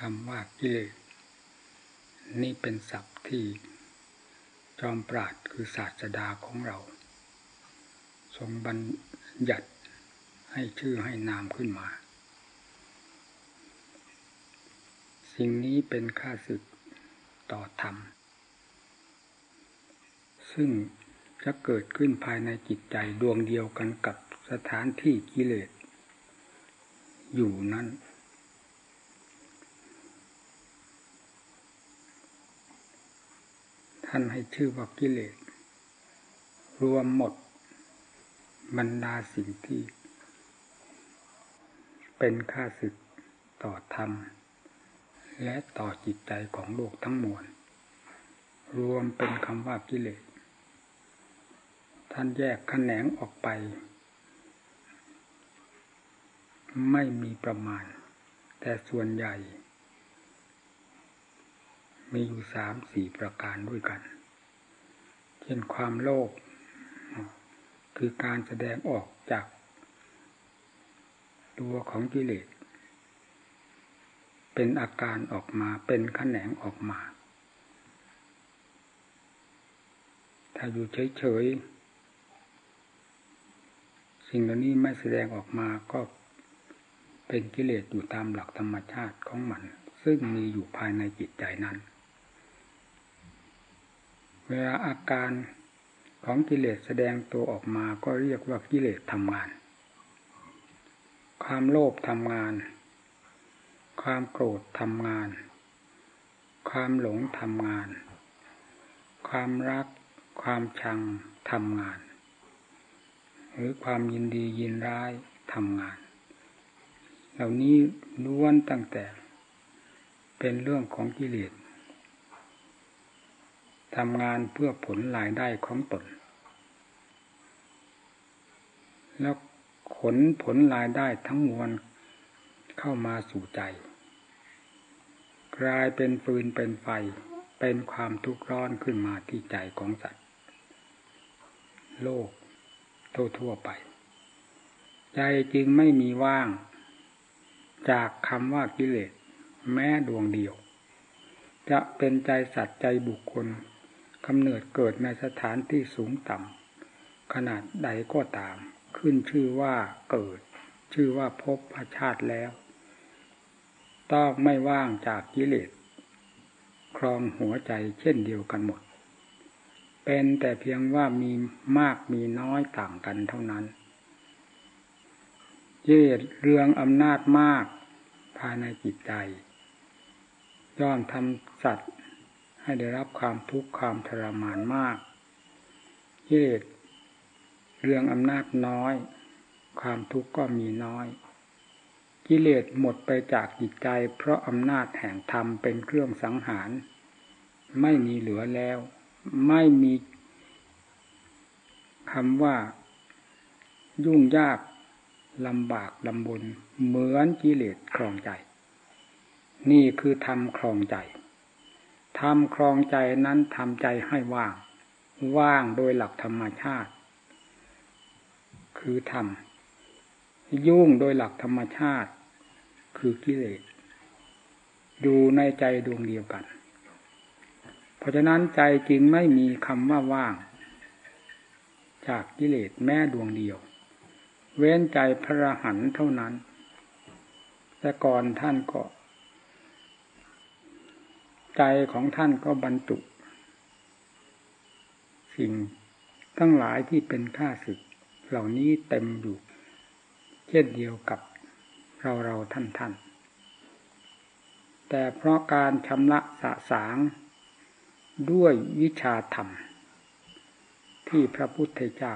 คำว่ากิเลสนี่เป็นศัพท์ที่จอมปราดคือศาสดาของเรา ทรงบัญญัติให้ชื่อให้นามขึ้นมา สิ่งนี้เป็นค่าศึกต่อธรรม ซึ่งจะเกิดขึ้นภายในจิตใจดวงเดียวกันกับสถานที่กิเลสอยู่นั้น ท่านให้ชื่อว่ากิเลส รวมหมดบรรดาสิ่งที่ เป็นค่าศึกต่อธรรม และต่อจิตใจของโลกทั้งมวล รวมเป็นคำว่ากิเลส ท่านแยกแขนงออกไป ไม่มีประมาณ แต่ส่วนใหญ่ มีอยู่สามสี่ประการด้วยกัน เช่นความโลภคือการแสดงออกจาก ตัวของกิเลส เป็นอาการออกมาเป็นขแขนงออกมา ถ้าอยู่เฉยๆ สิ่งเหล่านี้ไม่แสดงออกมาก็เป็นกิเลสอยู่ตามหลักธรรมชาติของมัน ซึ่งมีอยู่ภายในจิตใจนั้น เวลาอาการของกิเลสแสดงตัวออกมาก็เรียกว่ากิเลสทำงาน ความโลภทำงาน ความโกรธทำงาน ความหลงทำงาน ความรัก ความชังทำงาน หรือความยินดียินร้ายทำงาน เหล่านี้ล้วนตั้งแต่เป็นเรื่องของกิเลส ทำงานเพื่อผลรายได้ของตน แล้วขนผลรายได้ทั้งมวลเข้ามาสู่ใจ กลายเป็นฟืนเป็นไฟ เป็นความทุกข์ร้อนขึ้นมาที่ใจของสัตว์ โลกทั่วๆไป ใจจึงไม่มีว่าง จากคำว่ากิเลส แม้ดวงเดียว จะเป็นใจสัตว์ใจบุคคล กำเนิดเกิดในสถานที่สูงต่ำขนาดใดก็ตาม ขึ้นชื่อว่าเกิด ชื่อว่าพบพระชาติแล้ว ต้องไม่ว่างจากกิเลสครองหัวใจเช่นเดียวกันหมด เป็นแต่เพียงว่ามีมากมีน้อยต่างกันเท่านั้นกิเลสเรืองอำนาจมากภายในจิตใจ ย่อมทำสัตว์ ให้ได้รับความทุกข์ความทรมานมากกิเลสเรื่องอำนาจน้อย ความทุกข์ก็มีน้อย กิเลสหมดไปจากจิตใจ เพราะอำนาจแห่งธรรมเป็นเครื่องสังหาร ไม่มีเหลือแล้ว ไม่มีคำว่า ยุ่งยากลำบากลำบนเหมือนกิเลสครองใจ นี่คือธรรมครองใจ ทำครองใจนั้นทำใจให้ว่าง ว่างโดยหลักธรรมชาติ คือทำยุ่งโดยหลักธรรมชาติ คือกิเลสดูในใจดวงเดียวกัน เพราะฉะนั้นใจจึงไม่มีคำว่าว่าง จากกิเลสแม้ดวงเดียว เว้นใจพระหันเท่านั้น แต่ก่อนท่านก็ ใจของท่านก็บรรจุสิ่งทั้งหลายที่เป็นข้าศึก เหล่านี้เต็มอยู่ เช่นเดียวกับเราเราท่านท่านแต่เพราะการชำระสะสางด้วยวิชาธรรม ที่พระพุทธเจ้า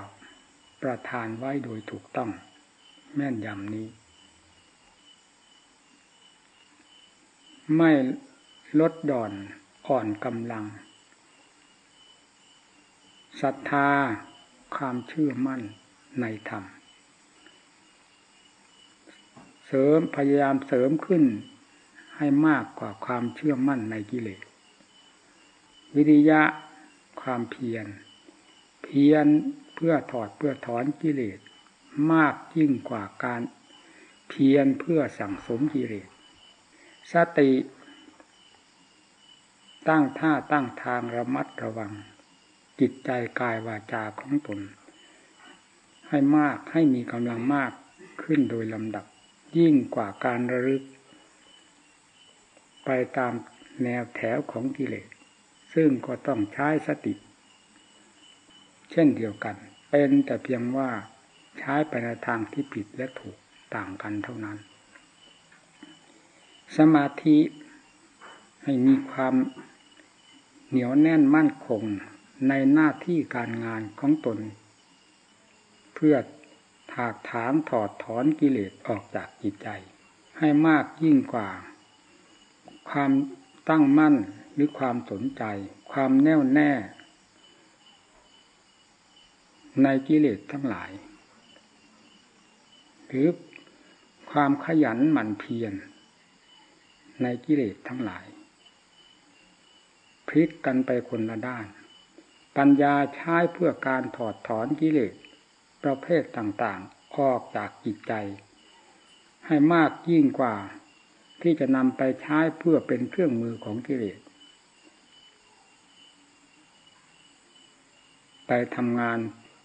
ประทานไว้โดยถูกต้องแม่นยำนี้ ไม่ ลดดอนอ่อนกำลังศรัทธาความเชื่อมั่นในธรรม เสริมพยายามเสริมขึ้นให้มากกว่าความเชื่อมั่นในกิเลส วิริยะความเพียร เพียรเพื่อถอดเพื่อถอนกิเลส มากยิ่งกว่าการเพียรเพื่อสั่งสมกิเลส สติ ตั้งท่าตั้งทางระมัดระวัง จิตใจกายวาจาของตน ให้มากให้มีกำลังมากขึ้นโดยลำดับ ยิ่งกว่าการระลึก ไปตามแนวแถวของกิเลสซึ่งก็ต้องใช้สติ เช่นเดียวกัน เป็นแต่เพียงว่าใช้ไปในทางที่ผิดและถูกต่างกันเท่านั้น สมาธิให้มีความ เหนียวแน่นมั่นคงในหน้าที่การงานของตน เพื่อถากถางถอดถอนกิเลสออกจากจิตใจ ให้มากยิ่งกว่า ความตั้งมั่นหรือความสนใจ ความแน่วแน่ ในกิเลสทั้งหลาย หรือความขยันหมั่นเพียรในกิเลสทั้งหลาย พลิกกันไปคนละด้าน ปัญญาใช้เพื่อการถอดถอนกิเลสประเภทต่างๆ ออกจากจิตใจ ให้มากยิ่งกว่าที่จะนำไปใช้เพื่อเป็นเครื่องมือของกิเลส ไปทำงาน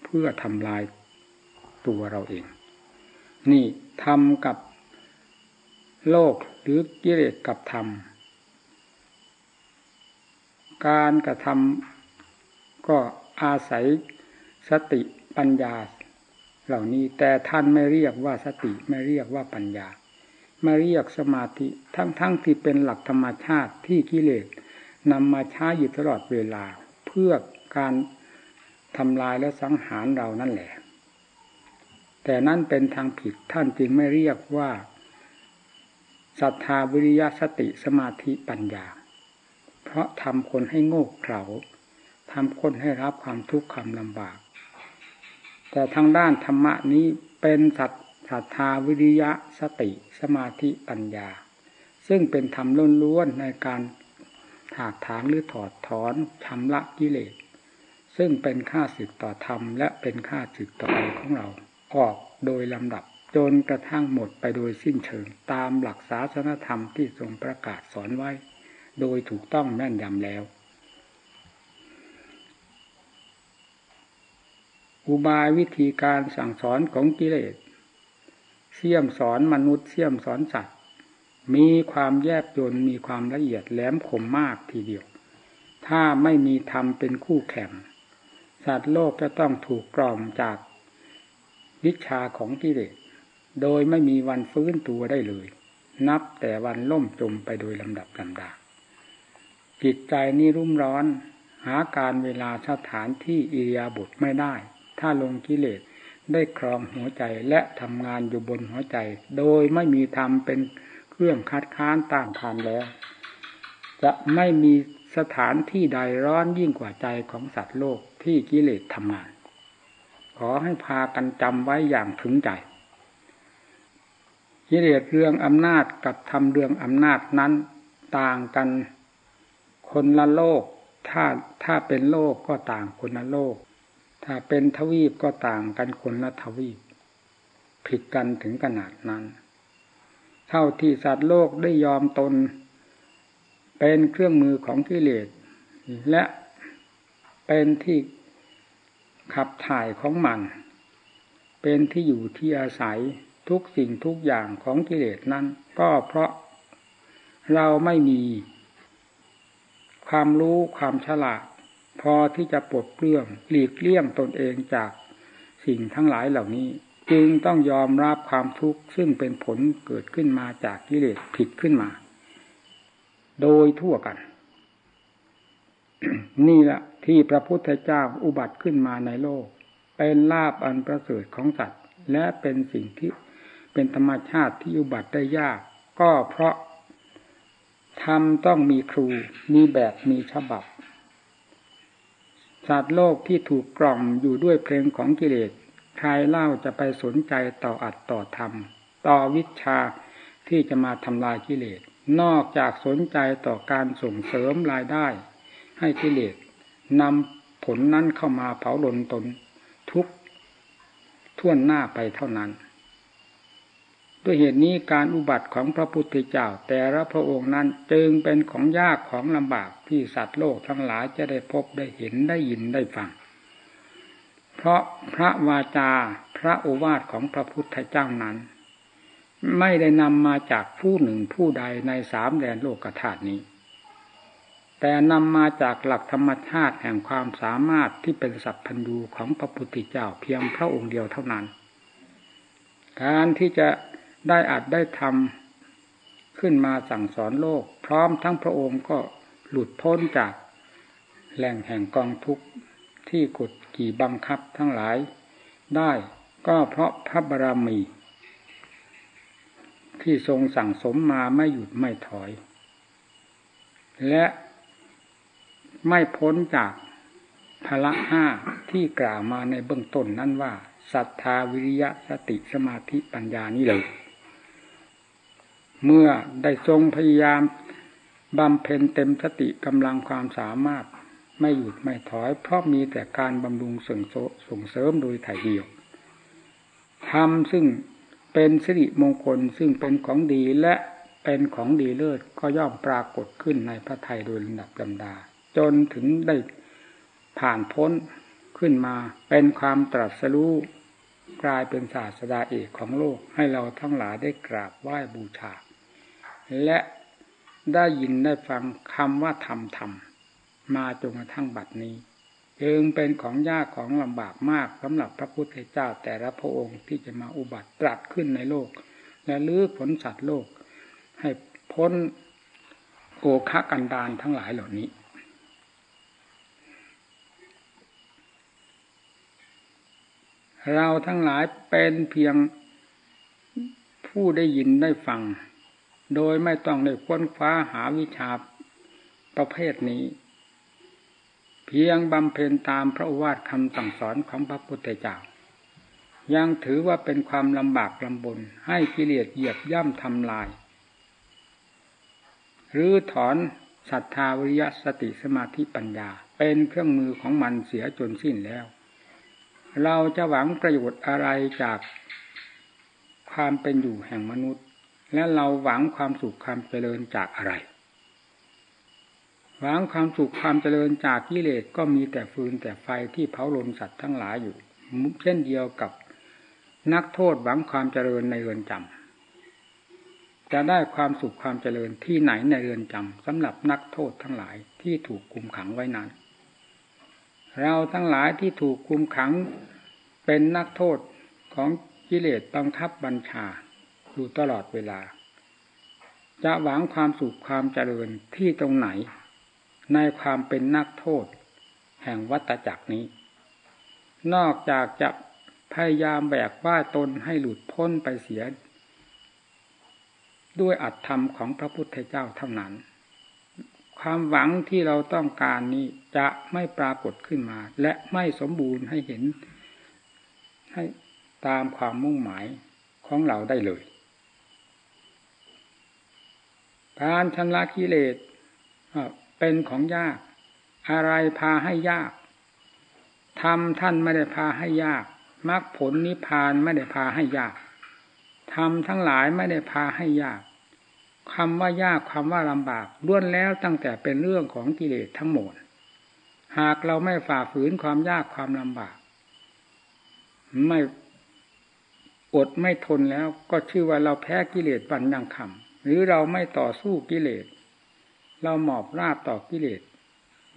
เพื่อทำลายตัวเราเอง นี่ทำกับโลกหรือกิเลสกับธรรม การกระทำก็อาศัยสติปัญญา เหล่านี้แต่ท่านไม่เรียกว่าสติไม่เรียกว่าปัญญา ไม่เรียกสมาธิทั้งๆทที่เป็นหลักธรรมชาติที่กิเลสนำมาใช้อยู่ตลอดเวลา เพื่อการทำลายและสังหารเรานั่นแหละ แต่นั่นเป็นทางผิดท่านจึงไม่เรียกว่าศรัทธาวิริยะสติสมาธิปัญญา เพราะทำคนให้โง่เขลาทำคนให้รับความทุกข์ความลำบาก แต่ทางด้านธรรมะนี้เป็นสัตศรัทธาวิริยะสติสมาธิปัญญา ซึ่งเป็นธรรมล้วนๆในการถากถางหรือถอดถอนชำระกิเลสซึ่งเป็นค่าสึกต่อธรรม และเป็นค่าสึกต่อใจของเรา ออกโดยลำดับจนกระทั่งหมดไปโดยสิ้นเชิงตามหลักศาสนธรรมที่ทรงประกาศสอนไว้ โดยถูกต้องแม่นยำแล้ว อุบายวิธีการสั่งสอนของกิเลสเสี่ยมสอนมนุษย์เสี่ยมสอนสัตว์ มีความแยบยนมีความละเอียดแหลมคมมากทีเดียว ถ้าไม่มีธรรมเป็นคู่แข่ง สัตว์โลกจะต้องถูกกล่อมจากวิชาของกิเลสโดยไม่มีวันฟื้นตัวได้เลย นับแต่วันล่มจมไปโดยลำดับลำดา จิตใจนี่รุ่มร้อน หาการเวลาสถานที่อิริยาบถไม่ได้ ถ้าลงกิเลสได้ครองหัวใจและทำงานอยู่บนหัวใจ โดยไม่มีธรรมเป็นเครื่องคัดค้านต้านทานแล้ว จะไม่มีสถานที่ใดร้อนยิ่งกว่าใจของสัตว์โลกที่กิเลสทำงาน ขอให้พากันจำไว้อย่างถึงใจกิเลสเรื่องอำนาจกับทำเรื่องอำนาจนั้นต่างกัน คนละโลก ถ้าถ้าเป็นโลกก็ต่างคนละโลก ถ้าเป็นทวีปก็ต่างกันคนละทวีป ผิดกันถึงขนาดนั้น เท่าที่สัตว์โลกได้ยอมตน เป็นเครื่องมือของกิเลสและเป็นที่ขับถ่ายของมัน เป็นที่อยู่ที่อาศัยทุกสิ่งทุกอย่างของกิเลสนั้น ก็เพราะเราไม่มี ความรู้ความฉลาด พอที่จะปลดเปลื้องหลีกเลี่ยงตนเองจากสิ่งทั้งหลายเหล่านี้ จึงต้องยอมรับความทุกข์ซึ่งเป็นผลเกิดขึ้นมาจากกิเลสผิดขึ้นมา โดยทั่วกัน นี่แหละที่พระพุทธเจ้าอุบัติขึ้นมาในโลก เป็นลาบอันประเสริฐของสัตว์ และเป็นสิ่งที่เป็นธรรมชาติที่อุบัติได้ยาก ก็เพราะ ธรรมต้องมีครู มีแบบมีฉบับสัตว์โลกที่ถูกกล่อมอยู่ด้วยเพลงของกิเลสใครเล่าจะไปสนใจต่ออัดต่อธรรม ต่อวิชาที่จะมาทำลายกิเลส นอกจากสนใจต่อการส่งเสริมรายได้ ให้กิเลสนำผลนั้นเข้ามาเผาหลนตนทุกท่วนหน้าไปเท่านั้น ด้วยเหตุนี้การอุบัติของพระพุทธเจ้า แต่ละพระองค์นั้นจึงเป็นของยากของลำบากที่สัตว์โลกทั้งหลายจะได้พบได้เห็นได้ยินได้ฟัง เพราะพระวาจาพระโอวาทของพระพุทธเจ้านั้น ไม่ได้นำมาจากผู้หนึ่งผู้ใดในสามแดนโลกธาตุนี้ แต่นำมาจากหลักธรรมชาติแห่งความสามารถที่เป็นสัพพัญญูของพระพุทธเจ้าเพียงพระองค์เดียวเท่านั้น การที่จะ ได้อัดได้ทำขึ้นมาสั่งสอนโลก พร้อมทั้งพระองค์ก็หลุดพ้นจากแหล่งแห่งกองทุกข์ที่กดขี่บังคับทั้งหลาย ได้ก็เพราะพระบารมี ที่ทรงสั่งสมมาไม่หยุดไม่ถอย และไม่พ้นจากพละห้าที่กล่าวมาในเบื้องต้นนั้นว่าศรัทธาวิริยะสติสมาธิปัญญานี้เลย เมื่อได้ทรงพยายามบำเพ็ญเต็มสติกำลังความสามารถ ไม่หยุดไม่ถอย เพราะมีแต่การบำรุงส่งส่งเสริมโดยถ่ายเดียวทำซึ่งเป็นสิริมงคลซึ่งเป็นของดีและเป็นของดีเลิศก็ย่อมปรากฏขึ้นในพระไทยโดยลำดับลำดา จนถึงได้ผ่านพ้นขึ้นมาเป็นความตรัสรู้กลายเป็นศาสดาเอกของโลกให้เราทั้งหลายได้กราบไหว้บูชา และได้ยินได้ฟังคำว่าธรรมธรรมมาจนกระทั่งบัดนี้ จึงเป็นของยากของลำบากมากสำหรับพระพุทธเจ้าแต่ละพระองค์ที่จะมาอุบัติตรัสขึ้นในโลก และลื้อผลสัตว์โลก ให้พ้นโอคะกันดานทั้งหลายเหล่านี้ เราทั้งหลายเป็นเพียงผู้ได้ยินได้ฟัง โดยไม่ต้องได้ค้นคว้าหาวิชาประเภทนี้ เพียงบำเพ็ญตามพระวาทคำสั่งสอนของพระพุทธเจ้ายังถือว่าเป็นความลำบากลำบนให้กิเลสเหยียบย่ำทำลาย หรือถอนศรัทธาวิริยสติสมาธิปัญญา เป็นเครื่องมือของมันเสียจนสิ้นแล้ว เราจะหวังประโยชน์อะไรจากความเป็นอยู่แห่งมนุษย์ และเราหวังความสุขความเจริญจากอะไร หวังความสุขความเจริญจากกิเลสก็มีแต่ฟืนแต่ไฟที่เผาลนสัตว์ทั้งหลายอยู่ เช่นเดียวกับนักโทษหวังความเจริญในเรือนจำจะได้ความสุขความเจริญที่ไหนในเรือนจำสำหรับนักโทษทั้งหลายที่ถูกคุมขังไว้นั้น เราทั้งหลายที่ถูกคุมขังเป็นนักโทษของกิเลสบังคับบัญชา อยู่ตลอดเวลา จะหวังความสุขความเจริญที่ตรงไหน ในความเป็นนักโทษ แห่งวัตจักรนี้ นอกจากจะพยายามแบกว่าตนให้หลุดพ้นไปเสีย ด้วยอัตธรรมของพระพุทธเจ้าเท่านั้น ความหวังที่เราต้องการนี้จะไม่ปรากฏขึ้นมา และไม่สมบูรณ์ให้เห็น ให้ตามความมุ่งหมายของเราได้เลย การชำระกิเลสเป็นของยาก อะไรพาให้ยากทำท่านไม่ได้พาให้ยากมรรคผลนิพพานไม่ได้พาให้ยากทำทั้งหลายไม่ได้พาให้ยากคำว่ายากคำว่าลำบากล้วนแล้วตั้งแต่เป็นเรื่องของกิเลสทั้งหมด หากเราไม่ฝ่าฝืนความยากความลำบาก ไม่อดไม่ทนแล้วก็ชื่อว่าเราแพ้กิเลสวันยังคำ หรือเราไม่ต่อสู้กิเลส เราหมอบราบต่อกิเลส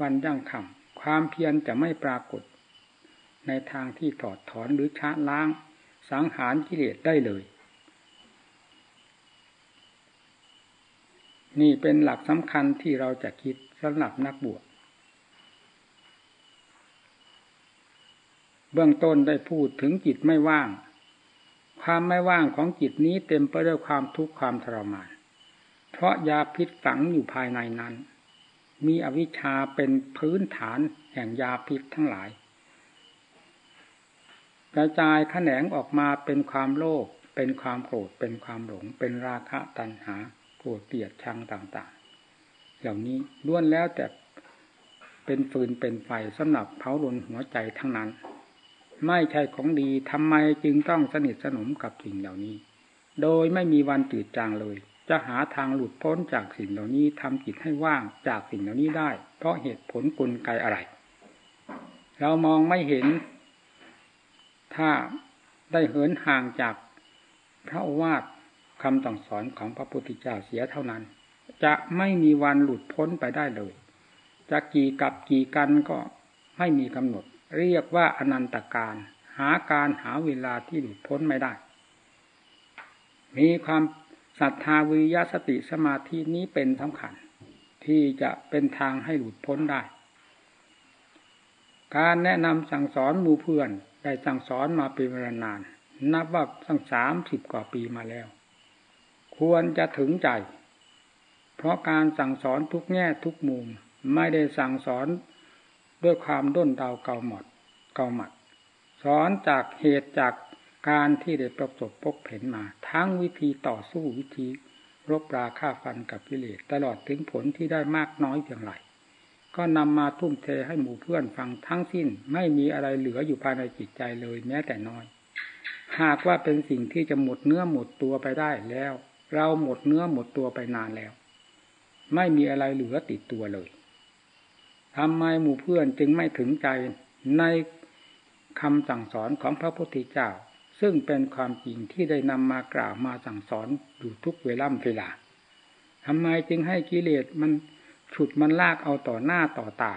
วันยั่งคำความเพียรจะไม่ปรากฏ ในทางที่ถอดถอนหรือชะล้าง สังหารกิเลสได้เลย นี่เป็นหลักสำคัญที่เราจะคิดสำหรับนักบวชเบื้องต้นได้พูดถึงจิตไม่ว่าง ความไม่ว่างของจิตนี้เต็มไปด้วยความทุกข์ความทรมาน ราะยาพิษฝังอยู่ภายในนั้น มีอวิชชาเป็นพื้นฐานแห่งยาพิษทั้งหลาย กระจายแขนงออกมาเป็นความโลภเป็นความโกรธเป็นความหลง เป็นราคะตัณหาโกรธเกลียดชังต่างๆ เหล่านี้ล้วนแล้วแต่เป็นฟืนเป็นไฟสำหรับเผาลนหัวใจทั้งนั้น ไม่ใช่ของดีทำไมจึงต้องสนิทสนมกับสิ่งเหล่านี้ โดยไม่มีวันจืดจางเลย จะหาทางหลุดพ้นจากสิ่งเหล่านี้ทำจิตให้ว่างจากสิ่งเหล่านี้ได้ เพราะเหตุผลกลไกอะไร เรามองไม่เห็น ถ้าได้เหินห่างจากพระวาทคำสั่งสอนของพระพุทธเจ้าเสียเท่านั้น จะไม่มีวันหลุดพ้นไปได้เลย จะกี่กับกี่กันก็ไม่มีกำหนด เรียกว่าอนันตการ หาการหาเวลาที่หลุดพ้นไม่ได้ มีความ ศรัทธาวิยาสติสมาธินี้เป็นสำคัญ ที่จะเป็นทางให้หลุดพ้นได้ การแนะนำสั่งสอนหมู่เพื่อนได้สั่งสอนมาเป็นเวลานาน นับว่าตั้งสามสิบกว่าปีมาแล้ว ควรจะถึงใจ เพราะการสั่งสอนทุกแง่ทุกมุมไม่ได้สั่งสอนด้วยความด้นเดาเกาหมดเกาหมัด สอนจากเหตุจาก การที่ได้ประสบพบเห็นมา ทั้งวิธีต่อสู้วิธีรบราฆ่าฟันกับกิเลสตลอดถึงผลที่ได้มากน้อยเพียงไรก็นำมาทุ่มเทให้หมู่เพื่อนฟังทั้งสิ้นไม่มีอะไรเหลืออยู่ภายในจิตใจเลยแม้แต่น้อย หากว่าเป็นสิ่งที่จะหมดเนื้อหมดตัวไปได้แล้ว เราหมดเนื้อหมดตัวไปนานแล้ว ไม่มีอะไรเหลือติดตัวเลยทำไมหมู่เพื่อนจึงไม่ถึงใจในคำสั่งสอนของพระพุทธเจ้า ซึ่งเป็นความจริงที่ได้นำมากล่าวมาสั่งสอนอยู่ทุกเวล่ำเวลาทำไมจึงให้กิเลสมันฉุดมันลากเอาต่อหน้าต่อตา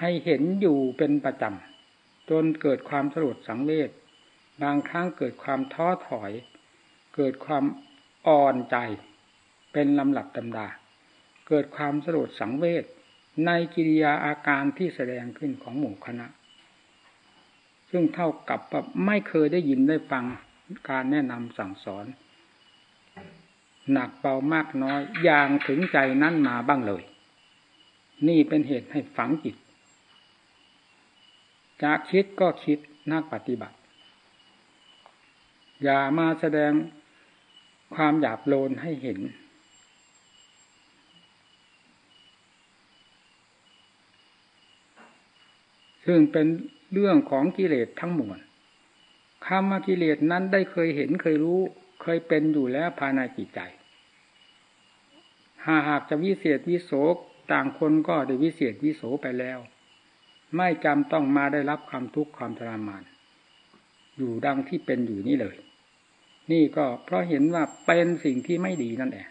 ให้เห็นอยู่เป็นประจำจนเกิดความสลดสังเวชบางครั้งเกิดความท้อถอย เกิดความอ่อนใจ เป็นลำหลับตำดา เกิดความสลดสังเวชในกิริยาอาการที่แสดงขึ้นของหมู่คณะ ซึ่งเท่ากับไม่เคยได้ยินได้ฟังการแนะนำสั่งสอน หนักเบามากน้อยอย่างถึงใจนั้นมาบ้างเลย นี่เป็นเหตุให้ฝังจิตจากคิดก็คิดนักปฏิบัติ อย่ามาแสดงความหยาบโลนให้เห็น ซึ่งเป็น เรื่องของกิเลสทั้งมวลคำว่ากิเลสนั้นได้เคยเห็นเคยรู้ เคยเป็นอยู่แล้วภายในจิตใจ หาหากจะวิเศษวิโสต่างคนก็ได้วิเศษวิโสไปแล้ว ไม่จำต้องมาได้รับความทุกข์ความทรมาน อยู่ดังที่เป็นอยู่นี่เลย นี่ก็เพราะเห็นว่าเป็นสิ่งที่ไม่ดีนั่นแหละ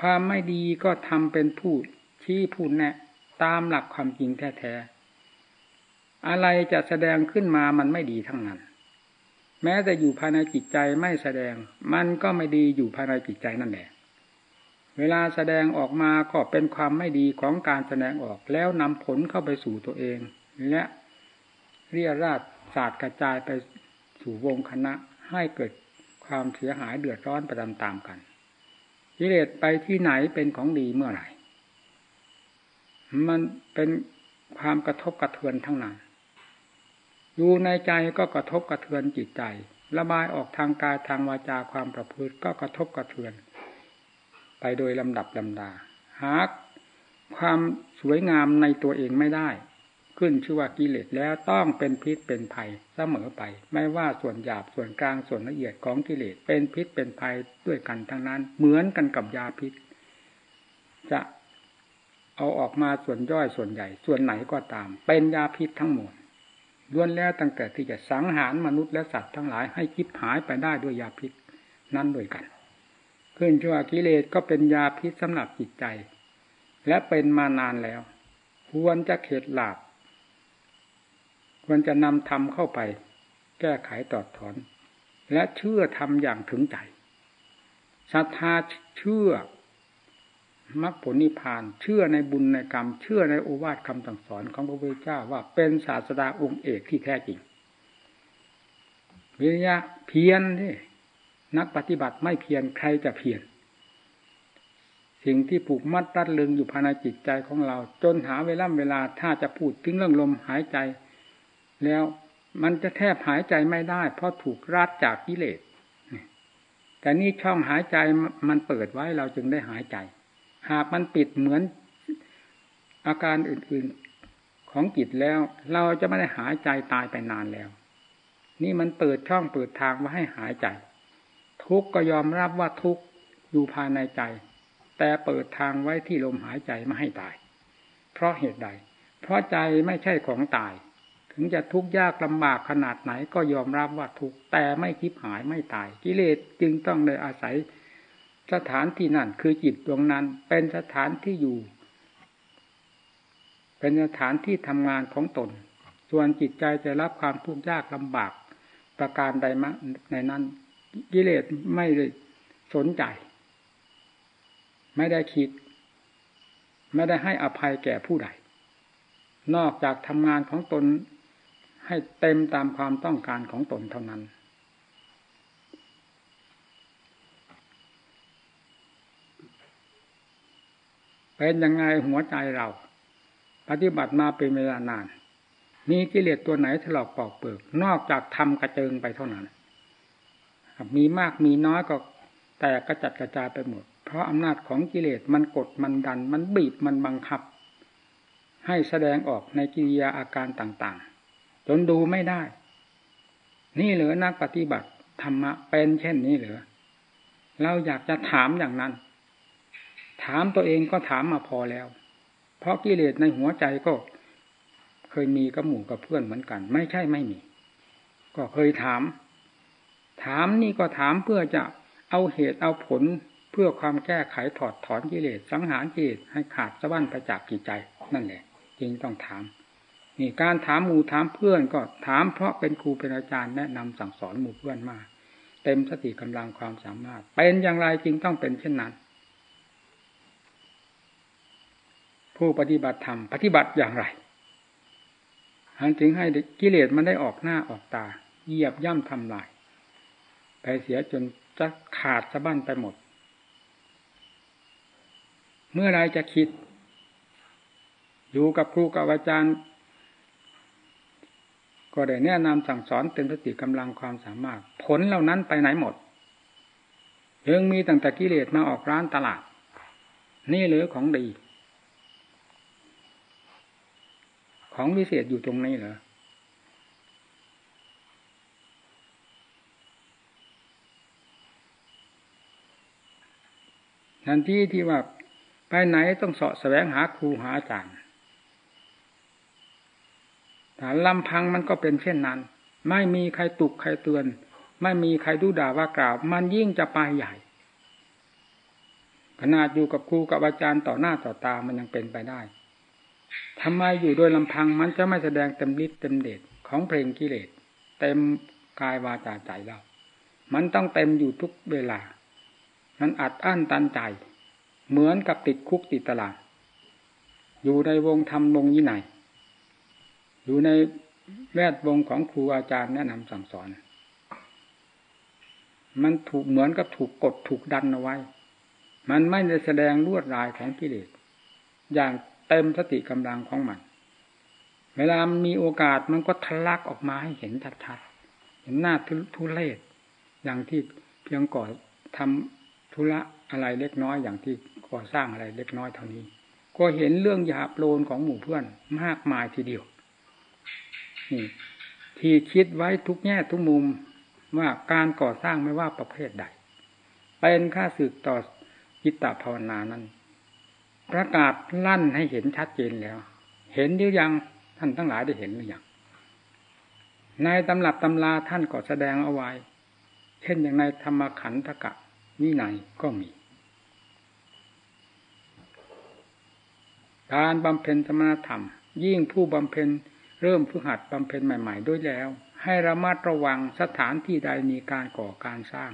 ความไม่ดีก็ทำเป็นพูดชี้พูดแนะ ตามหลักความจริงแท้ๆ อะไรจะแสดงขึ้นมามันไม่ดีทั้งนั้น แม้แต่อยู่ภายในจิตใจไม่แสดง มันก็ไม่ดีอยู่ภายในจิตใจนั่นแหละ เวลาแสดงออกมาก็เป็นความไม่ดีของการแสดงออกแล้วนำผลเข้าไปสู่ตัวเอง และเรียราดศาสตร์กระจายไปสู่วงคณะให้เกิดความเสียหายเดือดร้อนไปตามๆกันกิเลสไปที่ไหนเป็นของดีเมื่อไหร่ มันเป็นความกระทบกระเทือนทั้งนั้น อยู่ในใจก็กระทบกระเทือนจิตใจ ระบายออกทางกายทางวาจาความประพฤติก็กระทบกระเทือน ไปโดยลำดับลำดา หาความสวยงามในตัวเองไม่ได้ ขึ้นชื่อว่ากิเลสแล้วต้องเป็นพิษเป็นภัยเสมอไป ไม่ว่าส่วนหยาบส่วนกลางส่วนละเอียดของกิเลสเป็นพิษเป็นภัยด้วยกันทั้งนั้น เหมือนกันกับยาพิษ จะเอาออกมาส่วนย่อยส่วนใหญ่ ส่วนไหนก็ตาม เป็นยาพิษทั้งหมด ล้วนแล้วตั้งแต่ที่จะสังหารมนุษย์และสัตว์ทั้งหลายให้คิดหายไปได้ด้วยยาพิษนั้นด้วยกัน ขึ้นชั่วกิเลสก็เป็นยาพิษสำหรับจิตใจ และเป็นมานานแล้ว ควรจะเข็ดหลาบควรจะนำธรรมเข้าไป แก้ไขตอดถอน และเชื่อทำอย่างถึงใจศรัทธาเชื่อ มรรคผลนิพพาน เชื่อในบุญในกรรม เชื่อในโอวาทคำสั่งสอนของพระพุทธเจ้าว่าเป็นศาสดาองค์เอกที่แท้จริง วิริยะเพียรที่นักปฏิบัติไม่เพียรใครจะเพียรสิ่งที่ผูกมัดรัดลึงอยู่ภายในจิตใจของเรา จนหาเวลาเวลาถ้าจะพูดถึงเรื่องลมหายใจ แล้วมันจะแทบหายใจไม่ได้ เพราะถูกรัดจากกิเลสแต่นี่ช่องหายใจมันเปิดไว้เราจึงได้หายใจ หากมันปิดเหมือนอาการอื่นๆของจิตแล้ว เราจะไม่ได้หายใจตายไปนานแล้ว นี่มันเปิดช่องเปิดทางมาให้หายใจ ทุกก็ยอมรับว่าทุกอยู่ภายในใจ แต่เปิดทางไว้ที่ลมหายใจไม่ให้ตาย เพราะเหตุใด เพราะใจไม่ใช่ของตาย ถึงจะทุกข์ยากลำบากขนาดไหนก็ยอมรับว่าทุกข์แต่ไม่คิดหายไม่ตาย กิเลสจึงต้องเลยอาศัย สถานที่นั่นคือจิตดวงนั้น เป็นสถานที่อยู่ เป็นสถานที่ทำงานของตน ส่วนจิตใจจะรับความทุกข์ยากลำบาก ประการใดมาในนั้นกิเลสไม่ได้สนใจ ไม่ได้คิด ไม่ได้ให้อภัยแก่ผู้ใด นอกจากทำงานของตนให้เต็มตามความต้องการของตนเท่านั้น เป็นยังไงหัวใจเรา ปฏิบัติมาเป็นเวลานาน มีกิเลสตัวไหนถลอกปอกเปิก นอกจากทำกระเจิงไปเท่านั้นมีมากมีน้อยก็แตกกระจัดกระจายไปหมด เพราะอำนาจของกิเลสมันกดมันดัน มันบีบมันบังคับ ให้แสดงออกในกิริยาอาการต่างๆ จนดูไม่ได้ นี่เหลือนักปฏิบัติธรรมะเป็นเช่นนี้เหลือเราอยากจะถามอย่างนั้น ถามตัวเองก็ถามมาพอแล้ว เพราะกิเลสในหัวใจก็ เคยมีกับหมู่กับเพื่อนเหมือนกัน ไม่ใช่ไม่มี ก็เคยถาม ถามนี่ก็ถามเพื่อจะเอาเหตุเอาผลเพื่อความแก้ไขถอดถอนกิเลสสังหารกิเลสให้ขาดสะบั้นไปจากจิตใจ นั่นแหละ จึงต้องถามนี่การถามหมู่ถามเพื่อนก็ถามเพราะเป็นครูเป็นอาจารย์แนะนำสั่งสอนหมู่เพื่อนมา เต็มสติกำลังความสามารถ เป็นอย่างไรจึงต้องเป็นเช่นนั้น ผู้ปฏิบัติธรรมปฏิบัติอย่างไรหันถึงให้กิเลสมันได้ออกหน้าออกตาเหยียบย่ำทำลาย ไปเสียจนจะขาดสะบั้นไปหมด เมื่อไรจะคิด อยู่กับครูกับอาจารย์ ก็ได้แนะนำสั่งสอนเต็มสติกำลังความสามารถ ผลเหล่านั้นไปไหนหมดยังมีตั้งแต่กิเลสมาออกร้านตลาด นี่หรือของดี ของวิเศษอยู่ตรงนี้เหรอทันทีที่ว่าไปไหนต้องเสาะแสวงหาครูหาอาจารย์แต่ลำพังมันก็เป็นเช่นนั้น ไม่มีใครตุกใครเตือน ไม่มีใครดูด่าว่ากล่าว มันยิ่งจะไปใหญ่ ขนาดอยู่กับครูกับอาจารย์ต่อหน้าต่อตามันยังเป็นไปได้ ทำไมอยู่โดยลำพังมันจะไม่แสดงเต็มฤทธิ์เต็มเดชของเพลงกิเลส เต็มกายวาจาใจเรา มันต้องเต็มอยู่ทุกเวลา มันอัดอั้นตันใจ เหมือนกับติดคุกติดตารางอยู่ในวงธรรมวงยี่ไหน อยู่ในแวดวงของครูอาจารย์แนะนำสั่งสอน มันถูกเหมือนกับถูกกดถูกดันเอาไว้ มันไม่ได้แสดงลวดลายของกิเลสอย่าง เต็มสติกำลังของมัน เวลามีโอกาสมันก็ทะลักออกมาให้เห็นชัดๆเห็นหน้าทุเลศอย่างที่เพียงก่อทำธุระอะไรเล็กน้อยอย่างที่ก่อสร้างอะไรเล็กน้อยเท่านี้ ก็เห็นเรื่องหยาบโลนของหมู่เพื่อนมากมายทีเดียวนี่ที่คิดไว้ทุกแง่ทุกมุมว่าการก่อสร้างไม่ว่าประเภทใด เป็นค่าสึกต่อจิตตภาวนานั้น ประกาศลั่นให้เห็นชัดเจนแล้ว เห็นหรือยังท่านทั้งหลายได้เห็นหรือยังในตำรับตำราท่านก็แสดงเอาไว้ เช่นอย่างในธรรมขันธกะวินัยก็มี การบำเพ็ญสมณธรรม ยิ่งผู้บำเพ็ญเริ่มฝึกหัดบำเพ็ญใหม่ ๆ ด้วยแล้ว ให้ระมัดระวังสถานที่ใดมีการก่อการสร้าง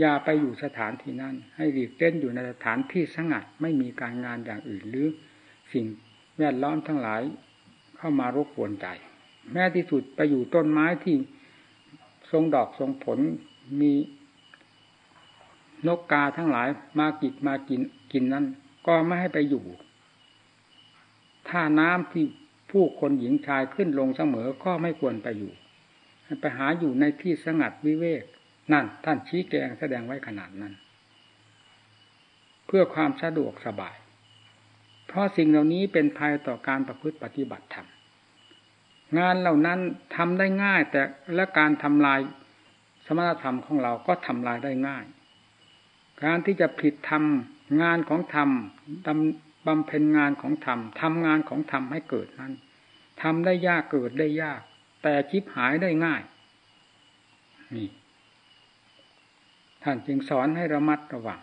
อย่าไปอยู่สถานที่นั้นให้หลีกเล่นอยู่ในสถานที่สงัดไม่มีการงานอย่างอื่นหรือ สิ่งแวดล้อมทั้งหลายเข้ามารบกวนใจ แม้ที่สุดไปอยู่ต้นไม้ที่ทรงดอกทรงผลมีนกกาทั้งหลายมากิดมากินกินนั้น ก็ไม่ให้ไปอยู่ ถ้าน้ำที่ผู้คนหญิงชายขึ้นลงเสมอก็ไม่ควรไปอยู่ ไปหาอยู่ในที่สงัดวิเวก นั่นท่านชี้แจงแสดงไว้ขนาดนั้น เพื่อความสะดวกสบาย เพราะสิ่งเหล่านี้เป็นภัยต่อการประพฤติปฏิบัติธรรมงานเหล่านั้นทำได้ง่าย แต่และการทำลายสมณธรรมของเราก็ทำลายได้ง่าย การที่จะผิดทำงานของธรรมบำเพ็ญงานของธรรมทำงานของธรรมให้เกิดนั้นทำได้ยากเกิดได้ยาก แต่ชิบหายได้ง่ายนี่ ท่านจึงสอนให้ระมัดระวัง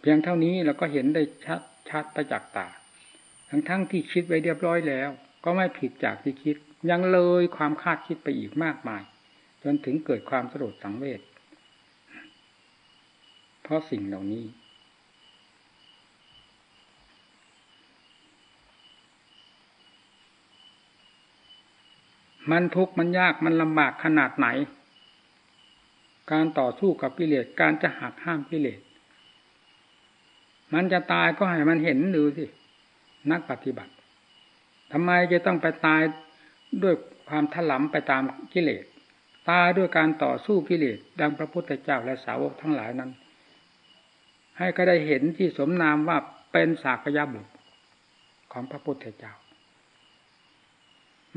เพียงเท่านี้เราก็เห็นได้ชัดชัดประจักษ์ตา ทั้งทั้งที่คิดไว้เรียบร้อยแล้ว ก็ไม่ผิดจากที่คิด ยังเลยความคาดคิดไปอีกมากมาย จนถึงเกิดความสลดสังเวชเพราะสิ่งเหล่านี้ มันทุกข์มันยากมันลำบากขนาดไหน การต่อสู้กับกิเลสการจะหักห้ามกิเลสมันจะตายก็ให้มันเห็นดูสินักปฏิบัติทำไมจะต้องไปตายด้วยความถลำไปตามกิเลสตายด้วยการต่อสู้กิเลสดังพระพุทธเจ้าและสาวกทั้งหลายนั้น ให้ก็ได้เห็นที่สมนามว่าเป็นสากยบุตรของพระพุทธเจ้า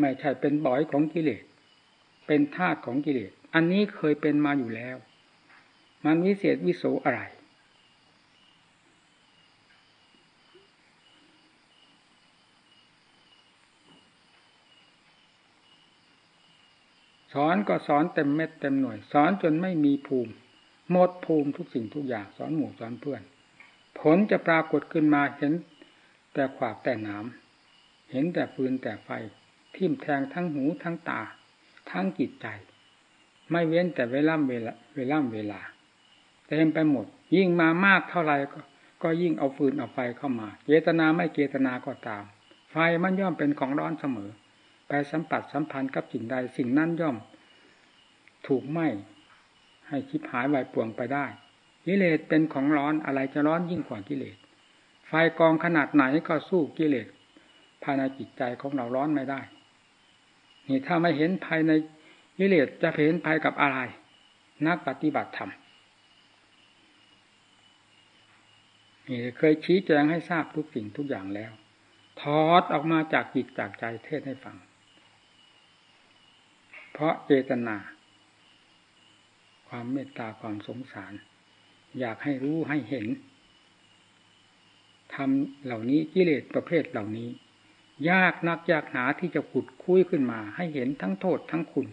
ไม่ใช่เป็นบ่อยของกิเลส เป็นธาตุของกิเลส อันนี้เคยเป็นมาอยู่แล้ว มันวิเศษวิโสอะไร สอนก็สอนเต็มเม็ดเต็มหน่วย สอนจนไม่มีภูมิ หมดภูมิทุกสิ่งทุกอย่าง สอนหมู่สอนเพื่อน ผลจะปรากฏขึ้นมาเห็นแต่ขวากแต่หนามเห็นแต่ฟืนแต่ไฟ ทิ่มแทงทั้งหูทั้งตา ทั้งจิตใจ ไม่เว้นแต่เวล่ำเวลาเวล่ำเวลาเต็มไปหมด ยิ่งมามากเท่าไหรก็ก็ยิ่งเอาฟืนเอาไฟเข้ามา เจตนาไม่เจตนาก็ตาม ไฟมันย่อมเป็นของร้อนเสมอ ไปสัมผัสสัมพันธ์กับสิ่งใดสิ่งนั้นย่อม ถูกไหมให้คิดหายวายป่วงไปได้กิเลสเป็นของร้อนอะไรจะร้อนยิ่งกว่ากิเลส ไฟกองขนาดไหนก็สู้กิเลสภายในจิตใจของเราร้อนไม่ได้ นี่ถ้าไม่เห็นภายในกิเลสจะเห็นภายกับอะไร นักปฏิบัติธรรมนี่เคยชี้แจงให้ทราบทุกสิ่งทุกอย่างแล้ว ถอดออกมาจากจิตจากใจเทศให้ฟัง เพราะเจตนา ความเมตตาความสงสาร อยากให้รู้ให้เห็นทำเหล่านี้กิเลสประเภทเหล่านี้ ยากนักยากหนาที่จะขุดคุยขึ้นมา ให้เห็นทั้งโทษทั้งคุณ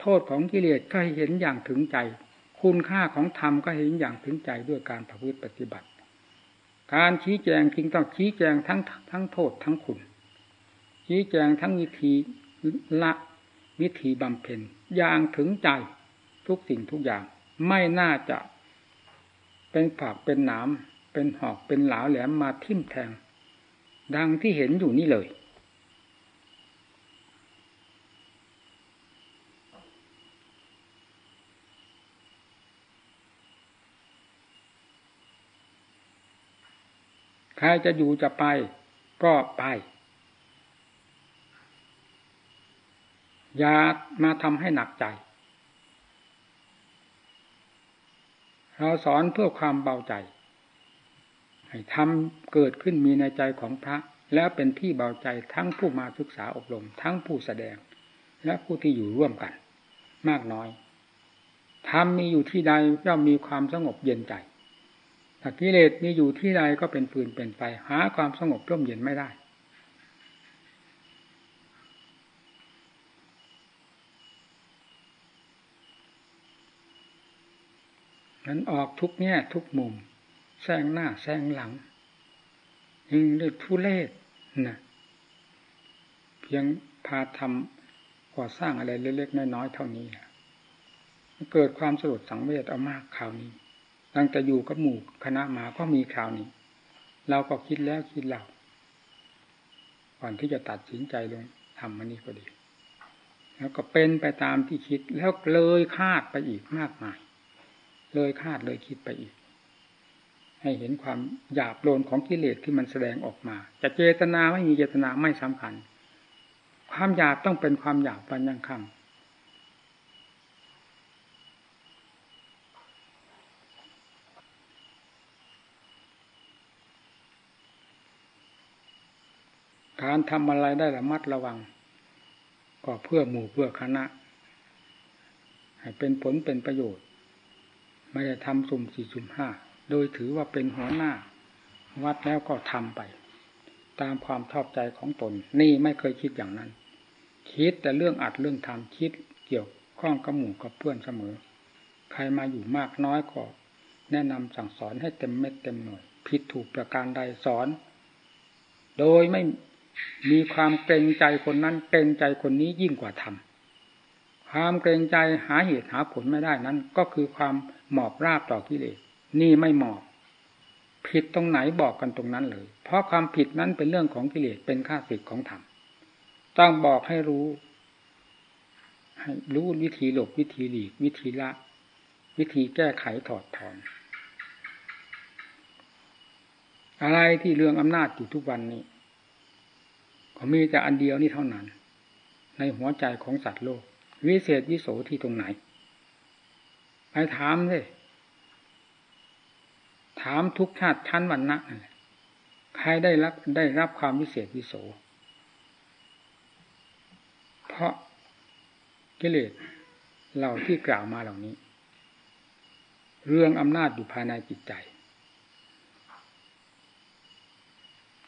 โทษของกิเลสก็ให้เห็นอย่างถึงใจ คุณค่าของธรรมก็เห็นอย่างถึงใจด้วยการประพฤติปฏิบัติ การชี้แจงจึงต้องชี้แจงทั้งทั้งโทษทั้งคุณ ชี้แจงทั้งวิธีละวิธีบำเพ็ญอย่างถึงใจทุกสิ่งทุกอย่าง ไม่น่าจะเป็นผักเป็นหนามเป็นหอกเป็นหลาแหลมมาทิ่มแทง ดังที่เห็นอยู่นี่เลย ใครจะอยู่จะไปก็ไป อย่ามาทำให้หนักใจ เราสอนเพื่อความเบาใจ ให้ทำเกิดขึ้นมีในใจของพระ แล้วเป็นที่เบาใจทั้งผู้มาศึกษาอบรม ทั้งผู้แสดง และผู้ที่อยู่ร่วมกัน มากน้อยทำมีอยู่ที่ใดย่อมมีความสงบเย็นใจถ้ากิเลสมีอยู่ที่ใดก็เป็นฟืนเป็นไฟหาความสงบร่มเย็นไม่ได้มันออกทุกแง่ทุกมุม แซงหน้าแซงหลังยิ่งด้วยทุเลศนะเพียงพาทำก่อสร้างอะไรเล็กๆน้อยๆเท่านี้นะเกิดความสลดสังเวชเอามากคราวนี้ ตั้งแต่อยู่กับหมู่คณะมาก็มีคราวนี้ เราก็คิดแล้วคิดเล่าก่อนที่จะตัดสินใจลงทำมันนี้ก็ดี แล้วก็เป็นไปตามที่คิดแล้วเลยคาดไปอีกมากมาย เลยคาดเลยคิดไปอีก ให้เห็นความหยาบโลนของกิเลสที่มันแสดงออกมา จะเจตนาไม่มีเจตนาไม่สำคัญ ความหยาบต้องเป็นความหยาบปัญญังคำการทำอะไรได้ระมัดระวังก็ก็เพื่อหมู่เพื่อคณะ ให้เป็นผลเป็นประโยชน์ ไม่ได้ทำสุ่มสี่สุ่มห้า โดยถือว่าเป็นหัวหน้า วัดแล้วก็ทำไป ตามความชอบใจของตน นี่ไม่เคยคิดอย่างนั้น คิดแต่เรื่องอัดเรื่องทำคิดเกี่ยวข้องกับหมู่กับเพื่อนเสมอ ใครมาอยู่มากน้อยก็แนะนำสั่งสอนให้เต็มเม็ดเต็มหน่วยผิดถูกประการใดสอน โดยไม่มีความเกรงใจคนนั้นเกรงใจคนนี้ยิ่งกว่าทำความเกรงใจหาเหตุหาผลไม่ได้นั้น ก็คือความหมอบราบต่อกิเลส นี่ไม่เหมอบผิดตรงไหนบอกกันตรงนั้นเลย เพราะความผิดนั้นเป็นเรื่องของกิเลสเป็นข้าศึกของธรรมต้องบอกให้รู้ให้รู้วิธีหลบวิธีหลีก วิธีละ วิธีแก้ไขถอดถอนอะไรที่เรื่องอำนาจอยู่ทุกวันนี้ก็มีแต่อันเดียวนี่เท่านั้น ในหัวใจของสัตว์โลก วิเศษวิโสที่ตรงไหน ไปถามเลย ถามทุกชาติชั้นวันนะใครได้รับได้รับความวิเศษวิโส เพราะกิเลสเหล่าที่กล่าวมาเหล่านี้ เรื่องอำนาจอยู่ภายในจิตใจ